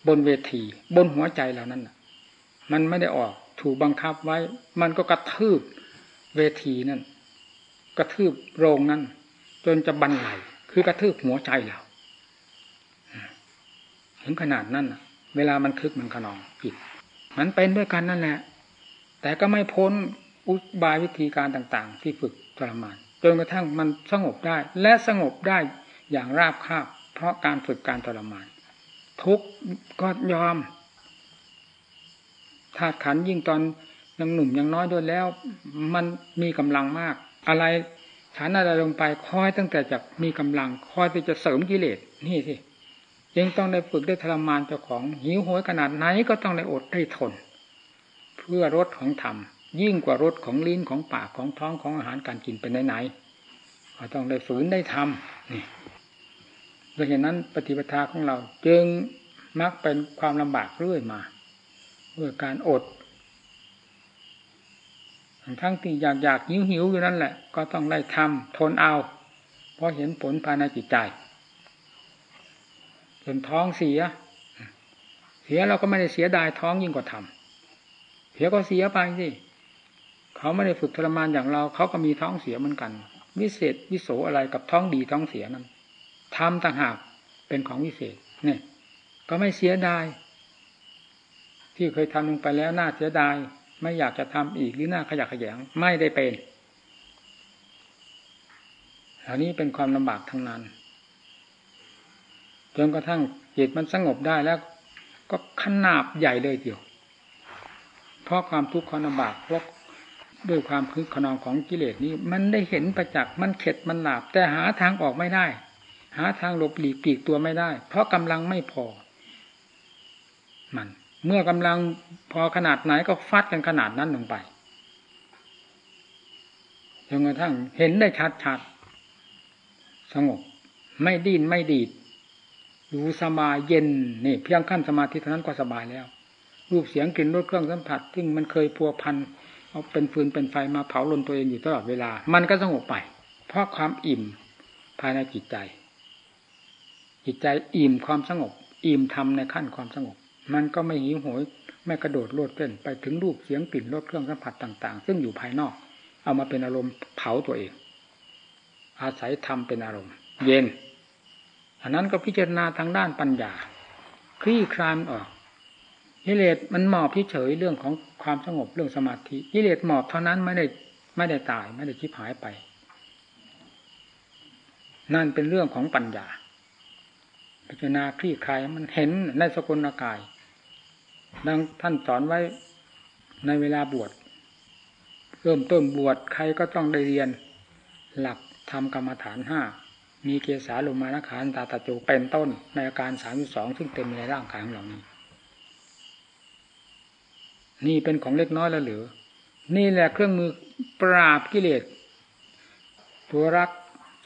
บนเวที บนหัวใจเหล่านั้นมันไม่ได้ออกถูกบังคับไว้ มันก็กระทืบเวทีนั่น กระทืบโรงนั้นจนจะบันไหลคือกระทืบหัวใจเราถึงขนาดนั้นเวลามันคึกมันขนองจิตมันเป็นด้วยกันนั่นแหละ แต่ก็ไม่พ้นอุบายวิธีการต่าง ๆ ที่ฝึกทรมานจนกระทั่งมันสงบได้ และสงบได้อย่างราบคาบ เพราะการฝึกการทรมาน ทุกก็ยอมธาตุขันยิ่งตอนยังหนุ่มยังน้อยด้วยแล้ว มันมีกำลังมาก อะไรฉันอะไรลงไปคอยตั้งแต่จะมีกำลังคอยที่จะเสริมกิเลสนี่สิยังต้องได้ฝึกได้ทรมานเจ้าของหิวโหยขนาดไหนก็ต้องได้อดได้ทน เพื่อรสของธรรม ยิ่งกว่ารสของลิ้นของปากของท้องของอาหารการกินเป็นไหนๆก็ต้องได้ฝืนได้ทำนี่ดยเหตุนั้นปฏิปทาของเราจึงมักเป็นความลำบากเรื่อยมาด้วยการอดทั้งที่อยากอยากหิวหิวอยู่นั่นแหละ ก็ต้องได้ทำทนเอา เพราะเห็นผลภายในจิตใจจนท้องเสีย เสียเราก็ไม่ได้เสียดายท้องยิ่งกว่าทำ เสียก็เสียไปสิเขาไม่ได้ฝึกทรมานอย่างเรา เขาก็มีท้องเสียเหมือนกัน วิเศษวิโสอะไรกับท้องดีท้องเสียนั้นทำต่างหากเป็นของวิเศษเนี่ย ก็ไม่เสียดายที่เคยทำลงไปแล้วน่าเสียดาย ไม่อยากจะทำอีกหรือน่าขยะขยงไม่ได้เป็นอันนี้เป็นความลำบากทั้งนั้นจนกระทั่งจิตมันสงบได้แล้ว ก็ขนาบใหญ่เลยเดียว เพราะความทุกข์ความลำบากเพราะด้วยความคึกขนองของกิเลสนี้ มันได้เห็นประจักษ์มันเข็ดมันหลาบ แต่หาทางออกไม่ได้ หาทางหลบหลีกปีกตัวไม่ได้ เพราะกำลังไม่พอ มัน เมื่อกำลังพอขนาดไหนก็ฟัดกันขนาดนั้นลงไปจนกระทั่งเห็นได้ชัดชัดสงบ ไม่ดิ้นไม่ดีดอยู่สบายเย็นนี่เพียงขั้นสมาธิเท่านั้นก็สบายแล้ว รูปเสียงกลิ่นรสเครื่องสัมผัส ซึ่งมันเคยพัวพันเอาเป็นฟืนเป็นไฟมาเผาลนตัวเองอยู่ตลอดเวลา มันก็สงบไป เพราะความอิ่มภายในจิตใจ จิตใจอิ่มความสงบ อิ่มทำในขั้นความสงบ มันก็ไม่หิวโหยไม่กระโดดโลดเต้นไปถึงรูปเสียงกลิ่นรสเครื่องสัมผัสต่าง ๆ ซึ่งอยู่ภายนอก เอามาเป็นอารมณ์เผาตัวเอง อาศัยทำเป็นอารมณ์ เย็นอันนั้นก็พิจารณาทางด้านปัญญาคลี่คลายออก กิเลสมันหมอบเฉยเรื่องของความสงบเรื่องสมาธิกิเลสหมอบเท่านั้นไม่ได้ไม่ได้ตายไม่ได้ชิบหายไป นั่นเป็นเรื่องของปัญญา พิจารณาคลี่คลายมันเห็นในสกุลกาย ดังท่านสอนไว้ในเวลาบวชเริ่มต้นบวชใครก็ต้องได้เรียน หลักทำกรรมฐานห้ามีเกสาลมานะขานตาตะโจเป็นต้นในอาการสามสองซึ่งเต็มในร่างกายของเรานี้ นี่เป็นของเล็กน้อยแล้วหรือ นี่แหละเครื่องมือปราบกิเลส ตัวรัก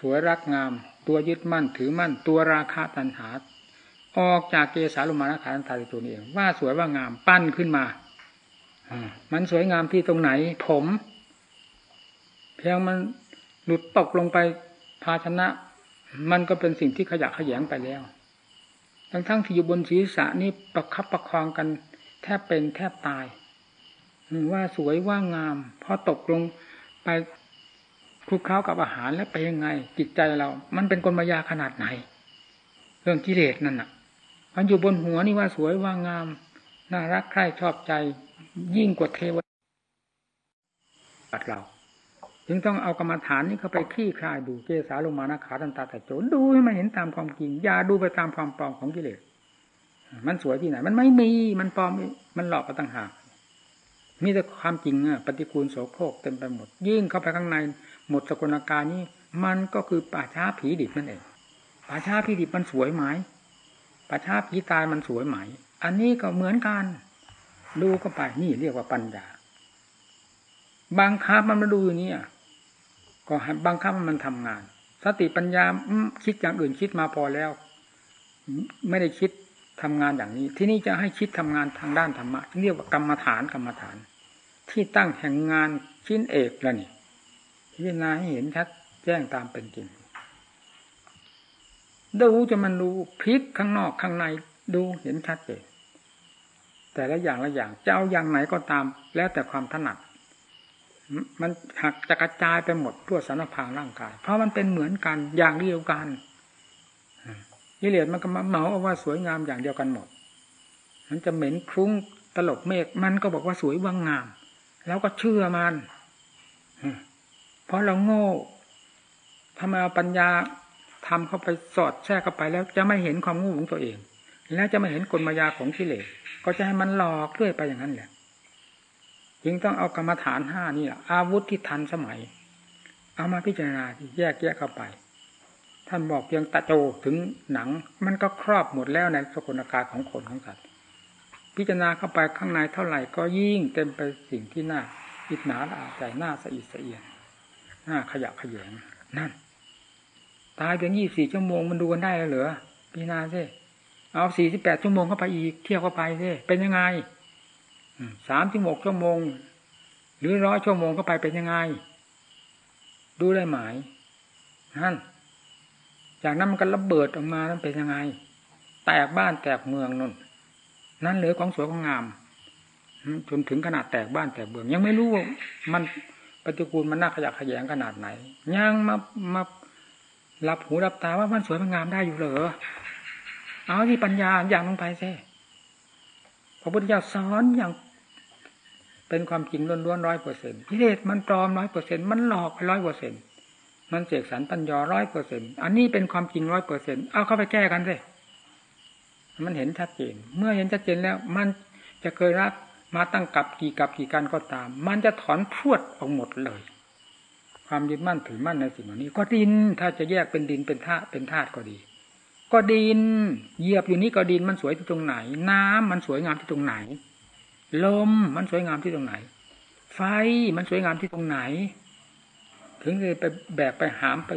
สวยรักงาม ตัวยึดมั่นถือมั่น ตัวราคะตัณหา ออกจากเกสาลุมานะขานันตาตัวนี้เองว่าสวยว่างามปั้นขึ้นมาอมันสวยงามที่ตรงไหน ผม เพียงมันหลุดตกลงไปภาชนะ มันก็เป็นสิ่งที่ขยะขยงไปแล้ว ทั้งทั้งที่อยู่บนศีรษะนี่ประคับประคองกันแทบเป็นแทบตาย ว่าสวยว่างาม พอตกลงไปคลุกเคล้ากับอาหารแล้วไปยังไง จิตใจเรา มันเป็นกลมายาขนาดไหน เรื่องกิเลสนั่นน่ะ มันอยู่บนหัวนี่ว่าสวยว่างาม น่ารักใคร่ชอบใจ ยิ่งกว่าเทวดาเราจึงต้องเอากรรมฐานนี้เข้าไปคลี่คลายดูเกสาลงมานาขาตันตาแต่โจดูให้มันเห็นตามความจริงอย่าดูไปตามความปลอมของกิเลสมันสวยที่ไหน มันไม่มีมันปลอมมันหลอกกันต่างหาก มีแต่ความจริงอะปฏิกูลโสโครกเต็มไปหมด ยิ่งเข้าไปข้างใน หมดสกุลาการนี้ มันก็คือป่าช้าผีดิบนั่นเองป่าช้าผีดิบมันสวยไหมป่าช้าผีตายมันสวยไหม อันนี้ก็เหมือนกันดูเข้าไปนี่เรียกว่าปัญญาบางคับมันมาดูอย่างนี้ก็บางคับมันทำงาน สติปัญญาคิดอย่างอื่นคิดมาพอแล้ว ไม่ได้คิดทำงานอย่างนี้ ที่นี่จะให้คิดทำงานทางด้านธรรมะเรียกว่ากรรมฐานกรรมฐาน ที่ตั้งแห่งงานชิ้นเอกแล้วนี่พิจารณาให้เห็นชัดแจ้งตามเป็นจริงดูจะมันรู้พลิกข้างนอกข้างในดูเห็นชัดเจนแต่ละอย่างละอย่างจะเอาอย่างไหนก็ตาม แล้วแต่ความถนัด มันหักจะกระจายไปหมดทั่วสารพางร่างกาย เพราะมันเป็นเหมือนกันอย่างเดียวกันกิเลสมันก็มาเหมาเอาว่าสวยงามอย่างเดียวกันหมดมันจะเหม็นคลุ้งตลบเมฆมันก็บอกว่าสวยว่างงาม แล้วก็เชื่อมันเพราะเราโง่ทำไมเอาปัญญาทำเข้าไปสอดแทรกเข้าไปแล้วจะไม่เห็นความงูของตัวเอง แล้วจะไม่เห็นกลมายาของกิเลสก็จะให้มันหลอกเรื่อยไปอย่างนั้นแหละจึงต้องเอากรรมฐานห้านี่แหละอาวุธที่ทันสมัย เอามาพิจารณาแยกแยกเข้าไป ท่านบอกเพียงตะโจถึงหนัง มันก็ครอบหมดแล้วในสกุลการของคนของสัตว์ พิจารณาเข้าไปข้างในเท่าไหร่ก็ยิ่งเต็มไปสิ่งที่น่าอิจฉาละอาใจหน้าสะอิดสะเอียนหน้าขยะขยงนั่น ตายเพียงยี่สี่ชั่วโมงมันดูกันได้เหรอพิจารณาสิเอาสี่สิบแปดชั่วโมงเข้าไปอีกเที่ยวเข้าไปสิเป็นยังไงสามถึงหกชั่วโมง หรือร้อยชั่วโมงก็ไปเป็นยังไง ดูได้ไหมนั่นจากนั้นมันก็ระเบิดออกมานั้นเป็นยังไง แตกบ้านแตกเมืองนั่น นั่นเหลือของสวยของงามจนถึงขนาดแตกบ้านแตกเมือง ยังไม่รู้ว่ามันปฏิกูลมันน่าขยะขยงขนาดไหน ยังมามารับหูรับตาว่ามันสวยมันงามได้อยู่เหรอเอาที่ปัญญาอย่างลงไปซิพระพุทธเจ้าสอนอย่าง เป็นความจริงล้วนๆร้อยเปอร์เซ็นต์กิเลสมันปลอมร้อยเปอร์เซ็นต์มันหลอกไปร้อยเปอร์เซ็นต์มันเสกสรรปัญญาร้อยเปอร์เซ็นต์อันนี้เป็นความจริงร้อยเปอร์เซ็นต์เอาเข้าไปแก้กันสิ มันเห็นชัดเจน เมื่อเห็นชัดเจนแล้ว มันจะเคยรักมาตั้งกับกี่กับกี่การก็ตาม มันจะถอนพรวดออกหมดเลย ความยึดมั่นถือมั่นในสิ่งเหล่านี้ ก็ดินถ้าจะแยกเป็นดินเป็นธาตุเป็นธาตุก็ดี ก็ดินเหยียบอยู่นี้ก็ดินมันสวยที่ตรงไหน น้ำมันสวยงามที่ตรงไหน ลมมันสวยงามที่ตรงไหน ไฟมันสวยงามที่ตรงไหน ถึงเลยไปแบกไปหามไป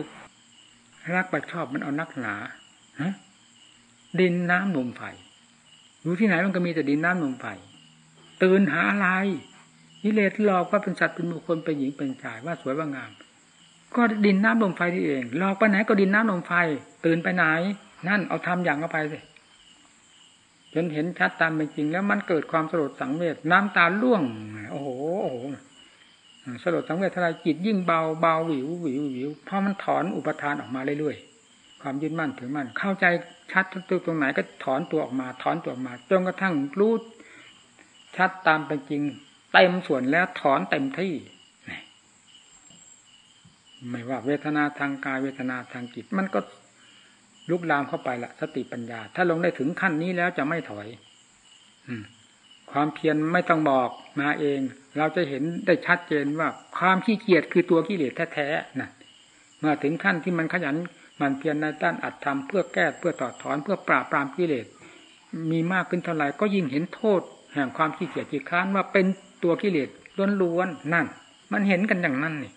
รักไปชอบมันเอานักหนาฮะ ดินน้ำลมไฟอยู่ที่ไหนมันก็มีแต่ดินน้ำลมไฟตื่นหาอะไรนิเลศหลอกว่าเป็นสัตว์เป็นบุคคลเป็นหญิงเป็นชายว่าสวยว่างาม ก็ดินน้ำลมไฟที่เองหลอกไปไหนก็ดินน้ำลมไฟ ตื่นไปไหน นั่นเอาทำอย่างเข้าไปสิจนเห็นชัดตามเป็นจริง แล้วมันเกิดความสลดสังเวชน้ำตาล่วงโอ้โหโอ้โหสลดสังเวชทลายจิตยิ่งเบาเบาวิววิววิวเพราะมันถอนอุปทานออกมาเรื่อยๆ ความยึดมั่นถือมั่น เข้าใจชัดตัวตรงไหนก็ถอนตัวออกมา ถอนตัวออกมาจนกระทั่งรู้ชัดตามเป็นจริงเต็มส่วนแล้วถอนเต็มที่ ไม่ว่าเวทนาทางกายเวทนาทางจิต มันก็ลุกลามเข้าไปละสติปัญญา ถ้าลงได้ถึงขั้นนี้แล้วจะไม่ถอย อืความเพียรไม่ต้องบอกมาเอง เราจะเห็นได้ชัดเจนว่า ความขี้เกียจคือตัวกิเลสแท้ๆนะเมื่อถึงขั้นที่มันขยัน มันเพียรในด้านอัดทำเพื่อแก้เพื่อต่อถอนเพื่อปราบปรามกิเลสมีมากขึ้นเท่าไหร่ก็ยิ่งเห็นโทษ แห่งความขี้เกียจจีค้านว่าเป็นตัวกิเลสล้วนๆนั่น มันเห็นกันอย่างนั้นนี่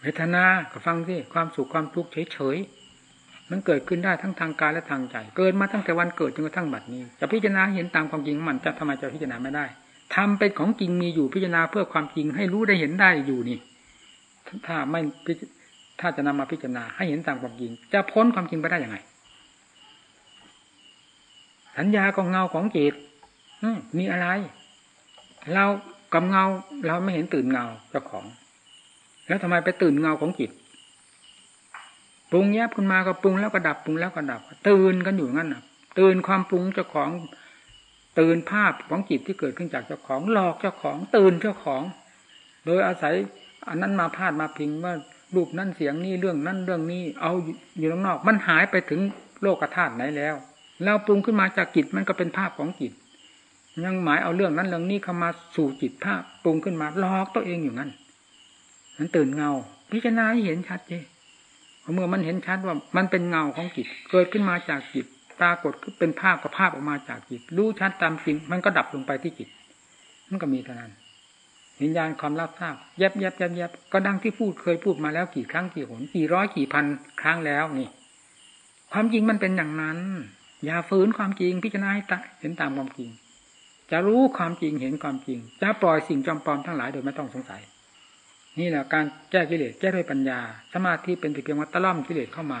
เวทนาก็ฟังสิความสุขความทุกข์เฉยๆมันเกิดขึ้นได้ทั้งทางกายและทางใจ เกิดมาตั้งแต่วันเกิดจนกระทั่งบัดนี้จะพิจารณาเห็นตามความจริงมันจะทำไมจะพิจารณาไม่ได้ทำเป็นของจริงมีอยู่พิจารณาเพื่อความจริงให้รู้ได้เห็นได้อยู่นี่ ถ้าไม่ถ้าจะนำมาพิจารณาให้เห็นตามความจริง จะพ้นความจริงไปได้ยังไง สัญญาของเงาของจิตมีอะไร เรากับเงาเราไม่เห็นตื่นเงาเจ้าของ แล้วทำไมไปตื่นเงาของจิตปรุงแยบขึ้นมาก็ปรุงแล้วก็ดับปรุงแล้วก็ดับ ตื่นกันอยู่งั้นนะตื่นความปรุงเจ้าของ ตื่นภาพของจิตที่เกิดขึ้นจากเจ้าของหลอกเจ้าของ ตื่นเจ้าของ โดยอาศัย อันนั้นมาพาดมาพิงว่ารูปนั้นเสียงนี้เรื่องนั้นเรื่องนี้ เอาอยู่ข้างนอก มันหายไปถึงโลกธาตุไหนแล้ว แล้วปรุงขึ้นมาจากจิตมันก็เป็นภาพของจิต ยังหมายเอาเรื่องนั้นเรื่องนี้เข้ามาสู่จิตภาพปรุงขึ้นมาลอกตัวเองอยู่นั้นมันตื่นเงา พิจารณาให้เห็นชัดเจเมื่อมันเห็นชัดว่ามันเป็นเงาของจิต เกิดขึ้นมาจากจิตปรากฏเป็นภาพกับภาพออกมาจากจิต รู้ชัดตามจริง มันก็ดับลงไปที่จิต มันก็มีเท่านั้น วิญญาณความรับทราบแยบแยบแยบแยบก็ดังที่พูดเคยพูดมาแล้วกี่ครั้งกี่หนกี่ร้อยกี่พันครั้งแล้วนี่ ความจริงมันเป็นอย่างนั้น อย่าฝืนความจริงพิจารณาให้เห็นตามความจริง จะรู้ความจริงเห็นความจริง จะปล่อยสิ่งจอมปลอมทั้งหลายโดยไม่ต้องสงสัย นี่แหละการแก้กิเลสแก้ด้วยปัญญา สมาธิเป็นเพียงวัตล่อมกิเลสเข้ามา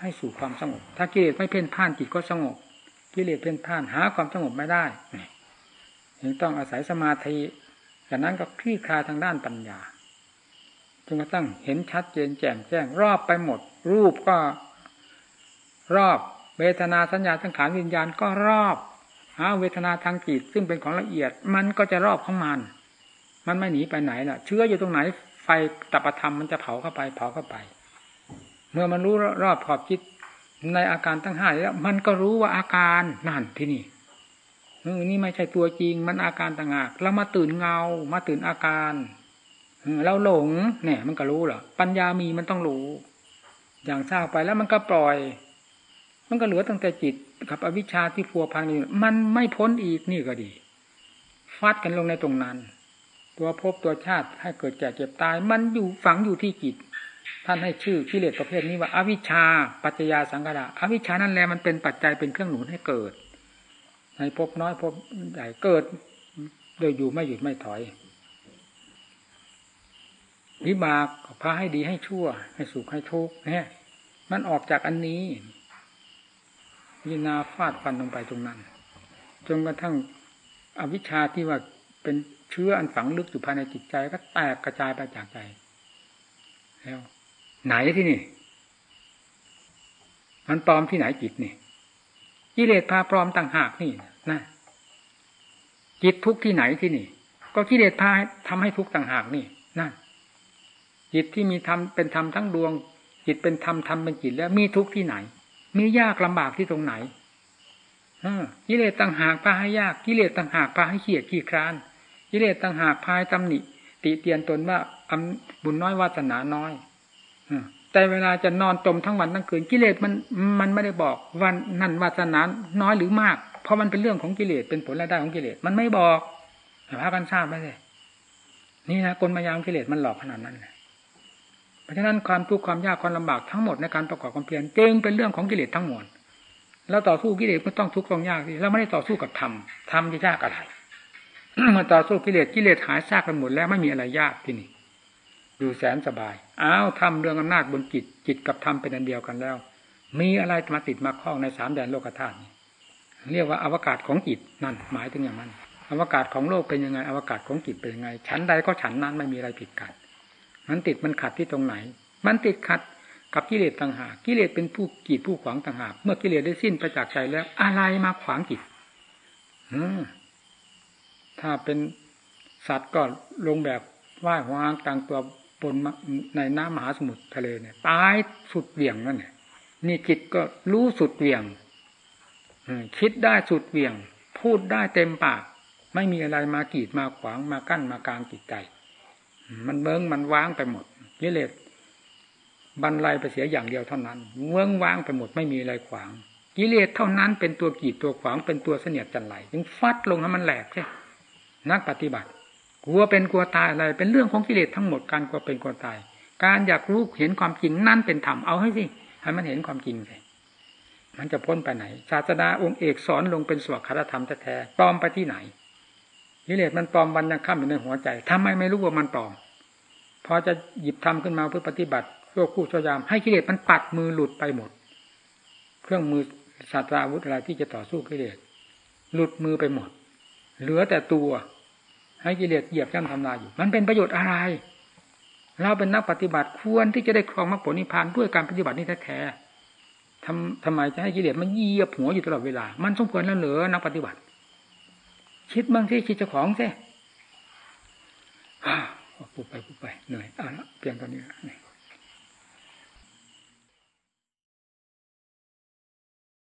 ให้สู่ความสงบ ถ้ากิเลสไม่เพ่นพ่านจิตก็สงบกิเลสเพ่นพ่านหาความสงบไม่ได้ยังต้องอาศัยสมาธิ จากนั้นก็คลี่คลายทางด้านปัญญาจนกระทั่งเห็นชัดเจนแจ่มแจ้ง รอบไปหมด รูปก็รอบเวทนาสัญญาสังขารวิญญาณก็รอบอาเวทนาทางจิตซึ่งเป็นของละเอียด มันก็จะรอบของมัน มันไม่หนีไปไหนล่ะ เชื้ออยู่ตรงไหน ไฟตัปธรรมมันจะเผาเข้าไป เผาเข้าไป เมื่อมันรู้รอบขอบคิดในอาการทั้งห้าแล้ว มันก็รู้ว่าอาการนั่นที่นี่ นี่ไม่ใช่ตัวจริง มันอาการต่างหากเรามาตื่นเงา มาตื่นอาการเราหลง เนี่ย มันก็รู้เหรอปัญญามีมันต้องรู้ อย่างทราบไปแล้วมันก็ปล่อย มันก็เหลือตั้งแต่จิตกับอวิชชาที่พัวพันอยู่มันไม่พ้นอีกนี่ก็ดีฟาดกันลงในตรงนั้น ตัวภพตัวชาติให้เกิดแก่เจ็บตาย มันอยู่ฝังอยู่ที่จิต ท่านให้ชื่อกิเลสประเภทนี้ว่าอาวิชชา ปัจจยาสังกาอวิชชานั่นแหละมันเป็นปัจจัยเป็นเครื่องหนุนให้เกิด ในภพน้อยภพใหญ่เกิดโดยอยู่ไม่หยุดไม่ถอยวิบากพาให้ดีให้ชั่ว ให้สุขให้ทุกข์เนี่ยมันออกจากอันนี้ยินาฟาดฟันลงไปตรงนั้น จนกระทั่งอวิชชาที่ว่าเป็นเชื้ออันฝังลึกอยู่ภายในจิตใจก็แตกกระจายไปจากใจ แล้ว ไหนที่นี่ มันปลอมที่ไหนจิตนี่กิเลสพาปลอมต่างหากนี่ จิตทุกที่ไหนที่นี่ ก็กิเลสพาทำให้ทุกต่างหากนี่นั่นจิตที่มีธรรมเป็นธรรมทั้งดวง จิตเป็นธรรมธรรมเป็นจิตแล้วมีทุกที่ไหน มียากลำบากที่ตรงไหนกิเลสต่างหากพาให้ยากกิเลสต่างหากพาให้เขียดขี้ครานกิเลสต่างหากพายตำหนิ ติเตียนตนว่าบุญน้อยวาสนาน้อยแต่เวลาจะนอนจมทั้งวันทั้งคืนกิเลสมันมันไม่ได้บอกวันนั่นวาสนาน้อยหรือมาก เพราะมันเป็นเรื่องของกิเลสเป็นผลรายได้ของกิเลสมันไม่บอกแต่พากันทราบไหมเลยนี่นะกลมายามกิเลสมันหลอกขนาดนั้นเพราะฉะนั้นความทุกข์ความยากความลำบากทั้งหมดในการประกอบความเพียรจึงเป็นเรื่องของกิเลสทั้งหมดแล้วต่อสู้กิเลสก็ต้องทุกข์ต้องยากสิเราไม่ได้ต่อสู้กับธรรมธรรมจะยากอะไรเมื่อต่อสู้กิเลสกิเลสหายซากกันหมดแล้วไม่มีอะไรยากที่นี่อยู่แสนสบายอ้าวทำเรื่องอำนาจบนจิตจิตกับธรรมเป็นอันเดียวกันแล้ว มีอะไรมาติดมาคล้องในสามแดนโลกธาตุ เรียกว่าอวกาศของจิตนั่น หมายถึงอย่างนั้น อวกาศของโลกเป็นยังไง อวกาศของจิตเป็นยังไง ชั้นใดก็ชั้นนั้นไม่มีอะไรผิดกัน มันติดมันขัดที่ตรงไหน มันติดขัดกับกิเลสต่างหากกิเลสเป็นผู้กีดผู้ขวางต่างหากเมื่อกิเลสได้สิ้นไปจากใจแล้ว อะไรมาขวางจิตถ้าเป็นสัตว์ก็ลงแบบว่ายหัวหางกลางตัวบนในน้ำมหาสมุทรทะเลเนี่ยตายสุดเวี่ยงนั่นเนี่ยนี่จิตก็รู้สุดเวี่ยง คิดได้สุดเวี่ยง พูดได้เต็มปาก ไม่มีอะไรมากีดมาขวางมากั้นมากลางจิตใจ มันเบิ้งมันว้างไปหมดกิเลสบรรลัยไปเสียอย่างเดียวเท่านั้นเมืองว้างไปหมดไม่มีอะไรขวางกิเลสเท่านั้นเป็นตัวกีดตัวขวางเป็นตัวเสนียดจันไหลจึงฟัดลงให้มันแหลกใช่นักปฏิบัติ กลัวเป็นกลัวตายอะไร เป็นเรื่องของกิเลสทั้งหมดการกลัวเป็นกลัวตาย การอยากรู้เห็นความจริงนั่นเป็นธรรมเอาให้สิให้มันเห็นความจริงสิ มันจะพ้นไปไหน ศาสดาองค์เอกสอนลงเป็นสวดคารธรรมแท้ๆปลอมไปที่ไหนกิเลสมันปลอมวันยังค่ำอยู่ในหัวใจทำไมไม่รู้ว่ามันปลอม พอจะหยิบทำขึ้นมาเพื่อปฏิบัติโลกคู่ชยาม ให้กิเลสมันปัดมือหลุดไปหมด เครื่องมือศาสตราวุธอะไรที่จะต่อสู้กิเลสหลุดมือไปหมด เหลือแต่ตัว ให้กิเลสเหยียบย่ำทำลายอยู่ มันเป็นประโยชน์อะไร เราเป็นนักปฏิบัติควรที่จะได้ครองมรรคผลนิพพานด้วยการปฏิบัตินี้แท้ ทำทำไมจะให้กิเลสมันเหยียบหัวอยู่ตลอดเวลา มันสมควรแล้วเหรอนักปฏิบัติ คิดบ้างสิคิดเจ้าของสิปุ๊บไปปุ๊บไปเหนื่อยอะเพียงตอนนี้